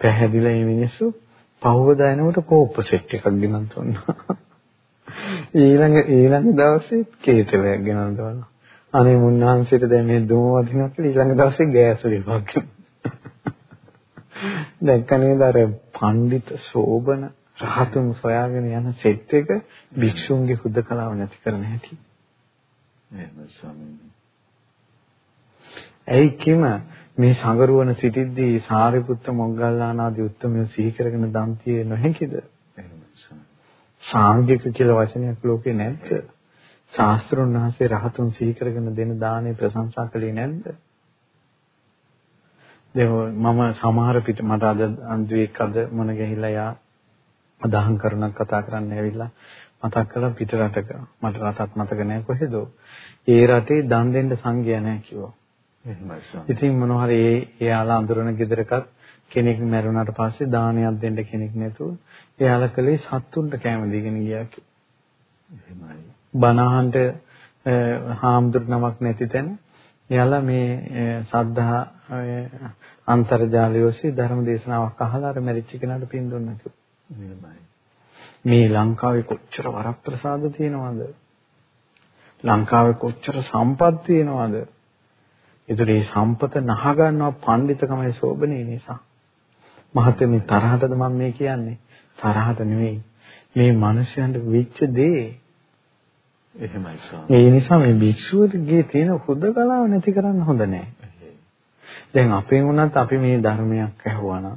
පැහැදිලා මේ මිනිස්සු පහවදා එනකොට කෝප්ප සෙට් එකක් ගෙනත් දුන්නා. ඊළඟ ඊළඟ දවසේ කේතලයක් ගෙනත් දුන්නා. අනේ මුන්නාන්සිට දැන් මේ දුම වදිනවා කියලා ඊළඟ දවසේ ගෑස් වලිපක්. දැක්ක නේද අර පඬිත සෝබන රහතුන් සොයාගෙන යන සෙට් එක භික්ෂුන්ගේ හුදකලාව නැති කරන හැටි. එහෙම ස්වාමීනි. ඇයි කිම මේ සංගරුවන සිටිද්දී සාරිපුත්ත මොග්ගල්ලාන ආදී උත්තරම සිහි කරගෙන දන් තියේ නොහැකිද? සාංගික කියලා වචනයක් ලෝකේ නැද්ද? ශාස්ත්‍රුන් වහන්සේ රහතුන් සිහි කරගෙන දෙන දානේ ප්‍රශංසා කළේ නැද්ද? දැන් මම සමහර පිට මට අද අන්දුවෙක් අද මොන ගහිලා යා අදහම් කරුණක් කතා කරන්න ඇවිල්ලා මතක් කළා පිට රටක මට රටක් මතක නැහැ කොහෙද ඒ රටේ දන් දෙන්න සංගය නැහැ කිව්වා ඉතින් මොනවා හරි එයාලා අඳුරන ගෙදරකත් කෙනෙක් මැරුණාට පස්සේ දානයක් දෙන්න කෙනෙක් නැතුව එයාලා කලේ සත්තුන්ට කැම දීගෙන ගියා එහෙමයි. බනහන්ට හාමුදුර නමක් නැති තැන එයාලා මේ සද්ධා අන්තර්ජාලය ඔස්සේ ධර්ම දේශනාවක් අහලා අර මැරිච්ච කෙනාට පින් දුන්නා කිව්වා. මේ ලංකාවේ කොච්චර වරප්‍රසාද තියෙනවද? ලංකාවේ කොච්චර සම්පත් තියෙනවද? ඒතර සම්පත නහ ගන්නවා පඬිතකමයි සෝබනේ නිසා. මහත්මේ තරහටද මම මේ කියන්නේ? තරහට නෙවෙයි. මේ මිනිස්යන්ට වෙච්ච දේ. එහෙමයි ස්වාමී. ඒ නිසා මේ භික්ෂුවගේ තියෙන හුදකලාව නැති කරන්න හොඳ නැහැ. දැන් අපේ වුණත් අපි මේ ධර්මයක් ඇහුවා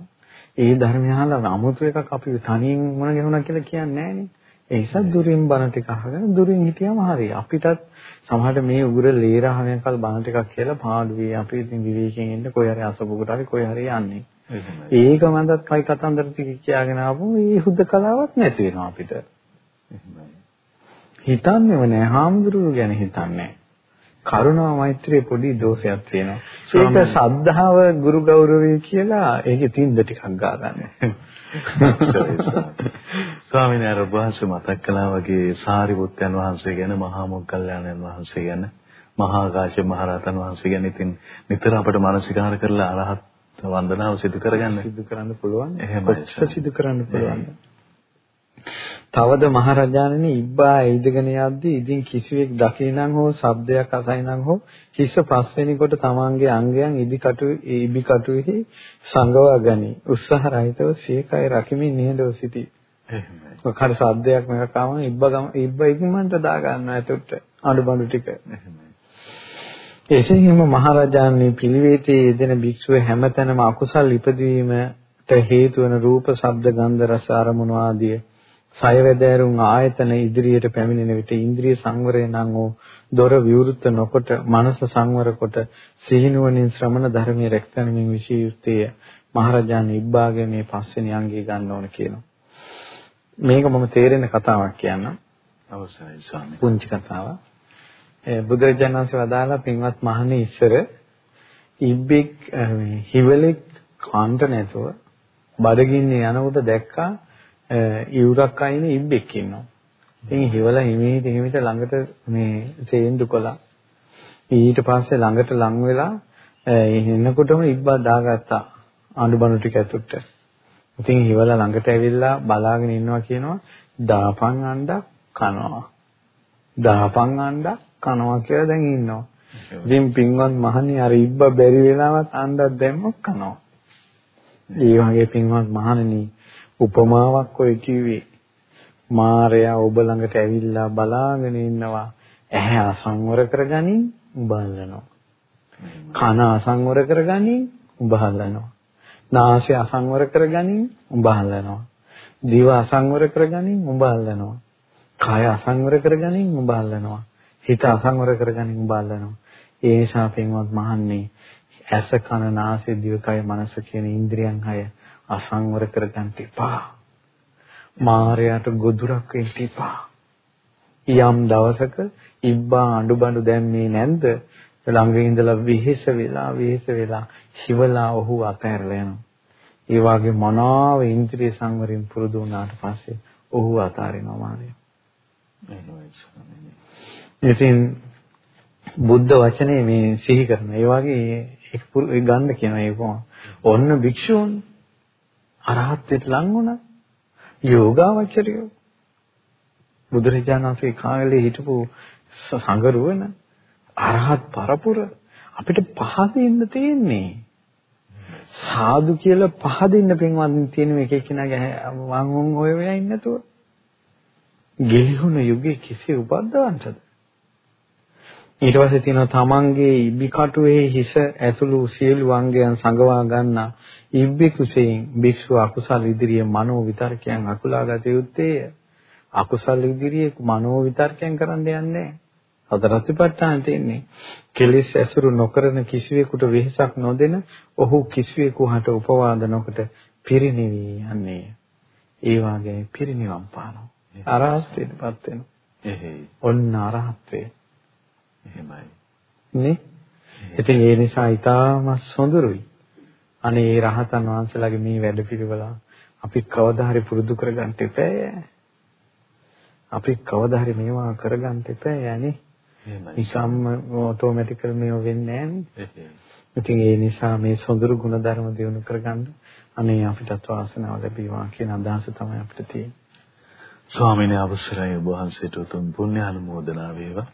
ඒ ධර්මය අහලා 아무තු එකක් අපි තනියෙන් මොන ගෙවුණා කියලා කියන්නේ නැහනේ. ඒ නිසා දුරින් බණ ටික අහගෙන දුරින් හිටියම හරි. අපිටත් සමහරට මේ උගුර ලේරහණයකල් බණ ටිකක් කියලා පාඩුවේ අපි ඉතින් විවේකයෙන් ඉන්න කොයි හරි අසපුකට හරි කොයි හරි යන්නේ. ඒක මන්දත් කයි කතන්දර ටික කියාගෙන ආපු මේ හුද්ද කලාවක් නැති වෙනවා අපිට. හිතන්නේම නැහැ. හාමුදුරුවෝ ගැන හිතන්නේ කරුණා මෛත්‍රියේ පොඩි දෝෂයක් තියෙනවා. ඒක සද්ධාව ගුරු ගෞරවය කියලා ඒකේ තින්ද ටිකක් ගා ගන්න. ස්වාමීන් වහන්සේ මතක් කළා වගේ සාරිපුත්තයන් වහන්සේ ගැන මහා මොග්ගල්ලාණන් වහන්සේ ගැන මහා කාශ්‍යප මහ රහතන් වහන්සේ ගැන ඉතින් නිතර අපිට මානසිකාර කරලා අරහත් වන්දනාව සිදු කරගන්න සිදු කරන්න පුළුවන්. එහෙමයි. සිදු කරන්න පුළුවන්. තවද මහරජාණනි ඉබ්බා ඇවිදගෙන යද්දී ඉදින් කිසිවෙක් දකිනනම් හෝ ශබ්දයක් අසයිනම් හෝ හිස පස්වෙනි කොට තමන්ගේ අංගයන් ඉදි කටු ඉබි කටුෙහි සංගවා ගනි උත්සාහ රහිතව සියකය රකිමින් නිහඬව සිටි එහෙමයි. කර ශබ්දයක් මේක කාම ඉබ්බ ඉබ්බ ඉක්මනට දා ගන්නවා එතකොට අඬබඬු ටික එහෙමයි. එසේම මහරජාණන් පිළිවෙතේ යෙදෙන භික්ෂුව හැමතැනම අකුසල් ඉපදවීමට හේතු වන රූප, ශබ්ද, ගන්ධ, රස, අරමුණු ආදී සයවැදෑරුම් ආයතන ඉදිරියට පැමිණෙන විට ඉන්ද්‍රිය සංවරය නම් වූ දොර විවෘත නොකොට මනස සංවර කොට සිහිනුවණින් ශ්‍රමණ ධර්මයේ රැකගැනීමේ විශේෂීත්වය මහරජාණන් ඉබ්බාගේ මේ පස්වෙනි අංගය ගන්න ඕන කියනවා. මේක මම තේරෙන කතාවක් කියන්නම්. අවසරයි ස්වාමී. පුංචි කතාවක්. බුදුරජාණන් වහන්සේ වදාලා පින්වත් මහණේ ඉස්සර ඉබ්බෙක් හිවලෙක් කාන්ත නැතුව බඩගින්නේ යනකොට දැක්කා ඉවුරක් අයින ඉබ්බෙක් ඉන්නවා. ඉතින් හිවල හිමීට හිමීට ළඟට මේ සේන්දු කළා. ඊට පස්සේ ළඟට ලං වෙලා එන්නකොටම ඉබ්බා දාගත්තා ආඬු ටික ඇතුළට. ඉතින් හිවල ළඟට ඇවිල්ලා බලාගෙන ඉන්නවා කියනවා දාපන් අණ්ඩක් කනවා. දාපන් අණ්ඩක් කනවා කියලා දැන් ඉන්නවා. ඉතින් පින්වත් මහණි අර ඉබ්බා බැරි වෙලාවත් අණ්ඩක් දැම්මොත් කනවා. ඒ වගේ පින්වත් මහණනි උපමාවක් ඔය කිව්වේ. මාරයා ඔබ ළඟට ඇවිල්ලා බලාගෙන ඉන්නවා. ඇහැ අසංවර කරගනින් බලනවා. කන අසංවර කරගනින් බලනවා. නාසය අසංවර කරගනින් බලනවා. දිව අසංවර කරගනින් බලනවා. කය අසංවර කරගනින් බලනවා. හිත අසංවර කරගනින් බලනවා. ඒ නිසා පින්වත් මහන්නේ ඇස කන නාසය දිවකය මනස කියන ඉන්ද්‍රියන් හය අසංවර කරගන්න එපා. මායයට ගොදුරක් වෙන්න එපා. යම් දවසක ඉබ්බා අඬබඬු දැම්මේ නැන්ද ළඟ ඉඳලා විහිස වෙලා විහිස වෙලා හිවලා ඔහු අතහැරලා යනවා. ඒ වගේ මනාව ඉන්ද්‍රිය සංවරයෙන් පුරුදු වුණාට පස්සේ ඔහු අතාරිනවා මාර්යා. ඉතින් බුද්ධ වචනේ මේ සිහි කරන. ඒ වගේ ඒ ගන්න කියන ඒක ඔන්න භික්ෂූන් අරහත්ත්වයට ලං වුණා. යෝගාවචරය බුදුරජාණන් වහන්සේ කාලේ හිටපු සංගරුවන අරහත් පරපුර අපිට පහදින්න තියෙන්නේ. සාදු කියලා පහදින්න පින්වත් තියෙන එක එක්කිනාගේ වං උන් හොය වෙලා ඉන්නේ නැතුව. ගෙලිහුණ යුගයේ කිසි උපද්දවන්ටද ඊට පස්සේ තියෙනවා තමන්ගේ ඉබ්බි කටුවේ හිස ඇතුළු සියලු අංගයන් සංගවා ගන්නා ඉබ්බි කුසෙයින් භික්ෂුව අකුසල් ඉදිරියේ මනෝ විතර්කයන් අකුලා ගත යුත්තේය. අකුසල් ඉදිරියේ මනෝ විතර්කයන් කරන්න යන්නේ හතරතිපට්ඨාන තියෙන්නේ. කෙලෙස් ඇසුරු නොකරන කිසිවෙකුට වෙහසක් නොදෙන ඔහු කිසිවෙකු හට උපවාද නොකොට පිරිනිවි යන්නේ. ඒ වාගේ පිරිනිවන් පානවා. අරහත්ත්වයටපත් වෙනවා. එහෙයි. ඔන්න අරහත්ත්වේ. එහෙමයි. නේ? ඉතින් ඒ නිසා ඊටාම සොඳුරුයි. අනේ රහතන් වහන්සේලාගේ මේ වැඩපිළිවෙල අපි කවදා හරි පුරුදු කරගන්න එපා. අපි කවදා හරි මේවා කරගන්න එපා යන්නේ. නිකම්ම ඔටෝමැටිකල් මේව වෙන්නේ නැහැ ඉතින් ඒ නිසා මේ සොඳුරු ගුණධර්ම දිනු කරගන්න අනේ අපිටත් වාසනාව ලැබීවා කියන අදහස තමයි අපිට තියෙන්නේ. ස්වාමීන් අවසරයි ඔබ වහන්සේට උතුම් පුණ්‍ය අනුමෝදනා වේවා.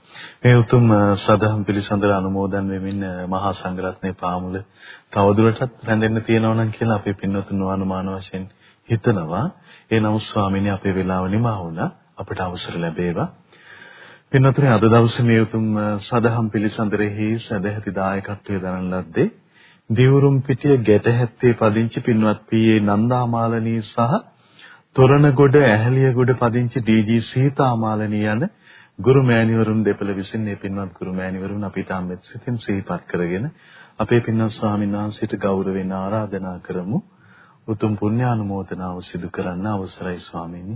මේ උතුම් සදහම් පිළිසඳර අනුමෝදන් වෙමින් මහා සංඝරත්නයේ පාමුල තවදුරටත් රැඳෙන්න තියෙනවා නම් කියලා අපේ පින්වතුන් වනුමාන වශයෙන් හිතනවා. ඒ නමුත් ස්වාමීන් අපේ වෙලාව නිමා වුණා. අපට අවසර ලැබේවා. පින්වතුනි අද දවසේ මේ උතුම් සදහම් පිළිසඳරෙහි සදැහැති දායකත්වයේ දරන ලද්දේ දිවුරුම් පිටිය ගැටහැත්තේ පදිංචි පින්වත් පී.ඒ. නන්දාමාලනී සහ තොරණගොඩ ඇහැලියගොඩ පදිංචි ඩී.ජී. සීතාමාලනී යන ගුරු මෑණිවරුන් දෙපළ විසින් මේ පින්වත් ගුරු මෑණිවරුන් අපිට අමෙත් සිතින් සිහිපත් කරගෙන අපේ පින්වත් ස්වාමීන් වහන්සේට ගෞරවයෙන් ආරාධනා කරමු උතුම් පුණ්‍යානුමෝදනාව සිදු කරන්න අවසරයි ස්වාමීනි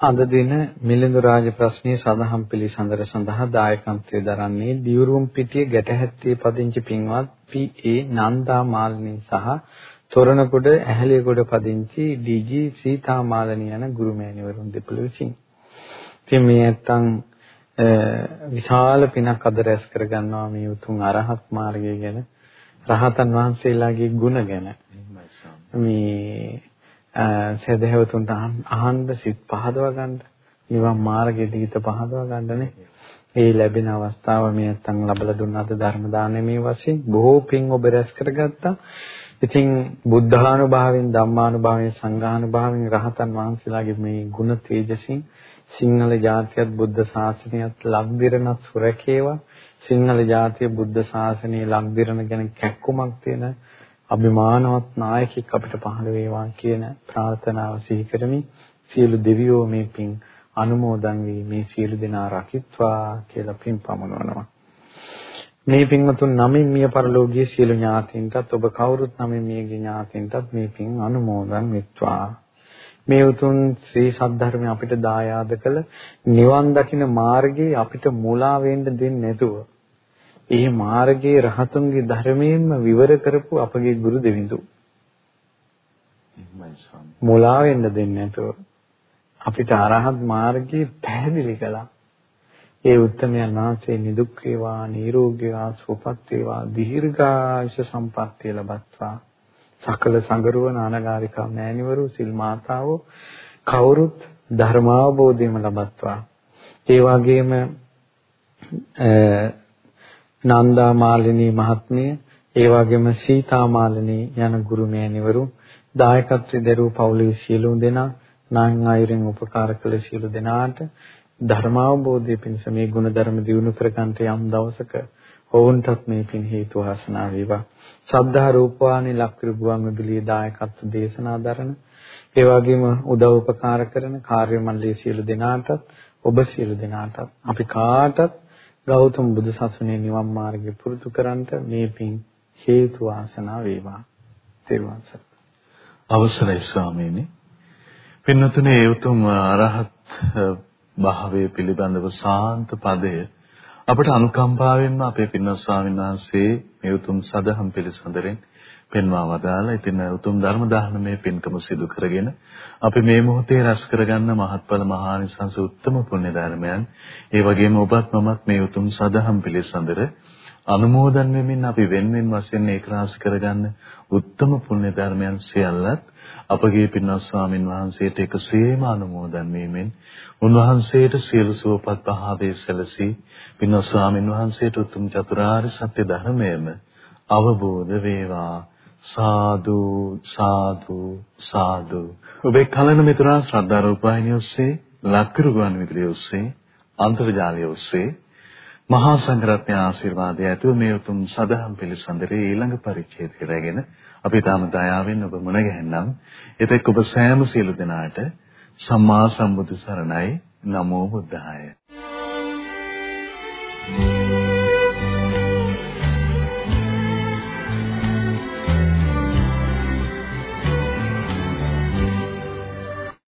අද දින මිලිඳු රාජ ප්‍රශ්නයේ සඳහන් පිළිසඳර සඳහා දායකත්වයේ දරන්නේ දියුරුම් පිටිය ගැටහැත්තේ පදිංචි පින්වත් පී.ඒ. නන්දා මාලිනී සහ තොරණගොඩ ඇහැලියගොඩ පදිංචි ඩී.ජී. සීතා මාලිනී යන ගුරුමෑණිවරුන් දෙපළ විසින්. ඉතින් මේ නැත්තම් විශාල පිනක් අද රැස් කරගන්නවා මේ උතුම් අරහත් මාර්ගය ගැන රහතන් වහන්සේලාගේ ගුණ ගැන මේ සදහැවතුන්ට අහන්න සිත් පහදවා ගන්න නිවන් මාර්ගයේ දීත පහදවා ගන්නනේ ඒ ලැබෙන අවස්ථාව මේ නැත්තම් ලැබලා දුන්නාද ධර්ම දානමේ වශයෙන් බොහෝ පින් ඔබ රැස් කරගත්තා. ඉතින් බුද්ධානුභාවයෙන් ධම්මානුභාවයෙන් සංඝානුභාවයෙන් රහතන් වහන්සේලාගේ මේ ගුණ තේජසින් සිංහල ජාතියත් බුද්ධ ශාසනයත් ලක්දිරණත් සුරකේවා. සිංහල ජාතිය බුද්ධ ශාසනයේ ලක්දිරණ ගැන කැක්කුමක් තියෙන අභිමානවත් නායකයෙක් අපිට පහළ වේවා කියන ප්‍රාර්ථනාව සිහි කරමි. සියලු දෙවියෝ මේ පින් අනුමෝදන් වී මේ සියලු දෙනා රකිත්වා කියලා පින් පමුණවනවා. මේ පින්වතුන් නමින් මිය පරලෝකීය සියලු ඥාතීන්ටත් ඔබ කවුරුත් නමින් මියගේ ඥාතීන්ටත් මේ පින් අනුමෝදන් වෙත්වා මේ උතුම් ශ්‍රී සද්ධර්මය අපිට දායාද කළ නිවන් දකින මාර්ගයේ අපිට මුලා වෙන්න දෙන්නේ නැතුව ඒ මාර්ගයේ රහතුන්ගේ ධර්මයෙන්ම විවර කරපු අපගේ ගුරු දෙවිඳු. මුලා වෙන්න දෙන්නේ නැතුව අපිට අරහත් මාර්ගයේ පැහැදිලි කළා. ඒ උත්තමයන් වහන්සේ නිදුක් වේවා නිරෝගී වේවා සුවපත් වේවා දීර්ඝායුෂ සම්පන්නිය ලබත්වා. සකල සංගරුව නානගාරිකා මෑණිවරු සිල් මාතාවෝ කවුරුත් ධර්මාවබෝධයම ලබත්වා. ඒ වගේම නන්දා මාලිනී මහත්මිය, ඒ වගේම සීතා මාලිනී යන ගුරු මෑණිවරු දායකත්වයේ දරූ පවුලේ සියලු දෙනා නායන් අයුරින් උපකාර කළ සියලු දෙනාට ධර්මාවබෝධය පිණිස මේ ගුණධර්ම දියුණු කරගන්නට යම් දවසක ඔවුන්ටත් මේ පින් හේතු වාසනා වේවා. ශ්‍රද්ධා රූපවාහිනී ලක්විරු ගුවන් විදුලියේ දායකත්ව දේශනා දරන ඒ වගේම උදව් උපකාර කරන කාර්ය මණ්ඩලයේ සියලු දෙනාටත් ඔබ සියලු දෙනාටත් අපි කාටත් ගෞතම බුදු සසුනේ නිවන් මාර්ගය පුරුදු කරන්ට මේ පින් හේතු වාසනා වේවා. තෙරුවන් සරණයි. අවසරයි ස්වාමීනි. පින්නතුනේ ඒ උතුම් අරහත් භාවයේ පිළිබඳව සාන්ත පදය අපට අනුකම්පාවෙන්ම අපේ පින්වත් ස්වාමීන් වහන්සේ මේ උතුම් සදහම් පිළිසඳරෙන් පෙන්වා වදාලා ඉතින් උතුම් ධර්ම දානමේ පින්කම සිදු කරගෙන අපි මේ මොහොතේ රැස් කරගන්න මහත්ඵල මහානිසංස උත්තම පුණ්‍ය ධර්මයන් ඒ වගේම ඔබත් මමත් මේ උතුම් සදහම් පිළිසඳර අනුමෝදන් වෙමින් අපි වෙන්වෙන් වශයෙන් ඒකරාශ කරගන්න උත්තම පුණ්‍ය ධර්මයන් සියල්ලත් අපගේ පින්වත් ස්වාමින් වහන්සේට එකසේම අනුමෝදන් වීමෙන් උන්වහන්සේට සියලු සුවපත් පහදේ සැලසී පින්වත් ස්වාමින් වහන්සේට උතුම් චතුරාර්ය සත්‍ය ධර්මයම අවබෝධ වේවා. සාදු සාදු සාදු. ඔබේ කලන මිතුරා ශ්‍රද්ධා රූපවාහිනිය ඔස්සේ ලක්කරු ගුවන් විදුලිය ඔස්සේ අන්තර්ජාලය ඔස්සේ මහා සංඝරත්නය ආශිර්වාදය ඇතුව මේ උතුම් සදහම් පිළිසඳරේ ඊළඟ පරිච්ඡේදය රැගෙන අපි තාම දයාවෙන් ඔබ මුණ ගැහෙන්නම් එතෙක් ඔබ සෑම සියලු දෙනාට සම්මා සම්බුදු සරණයි නමෝ බුද්ධාය Thank you.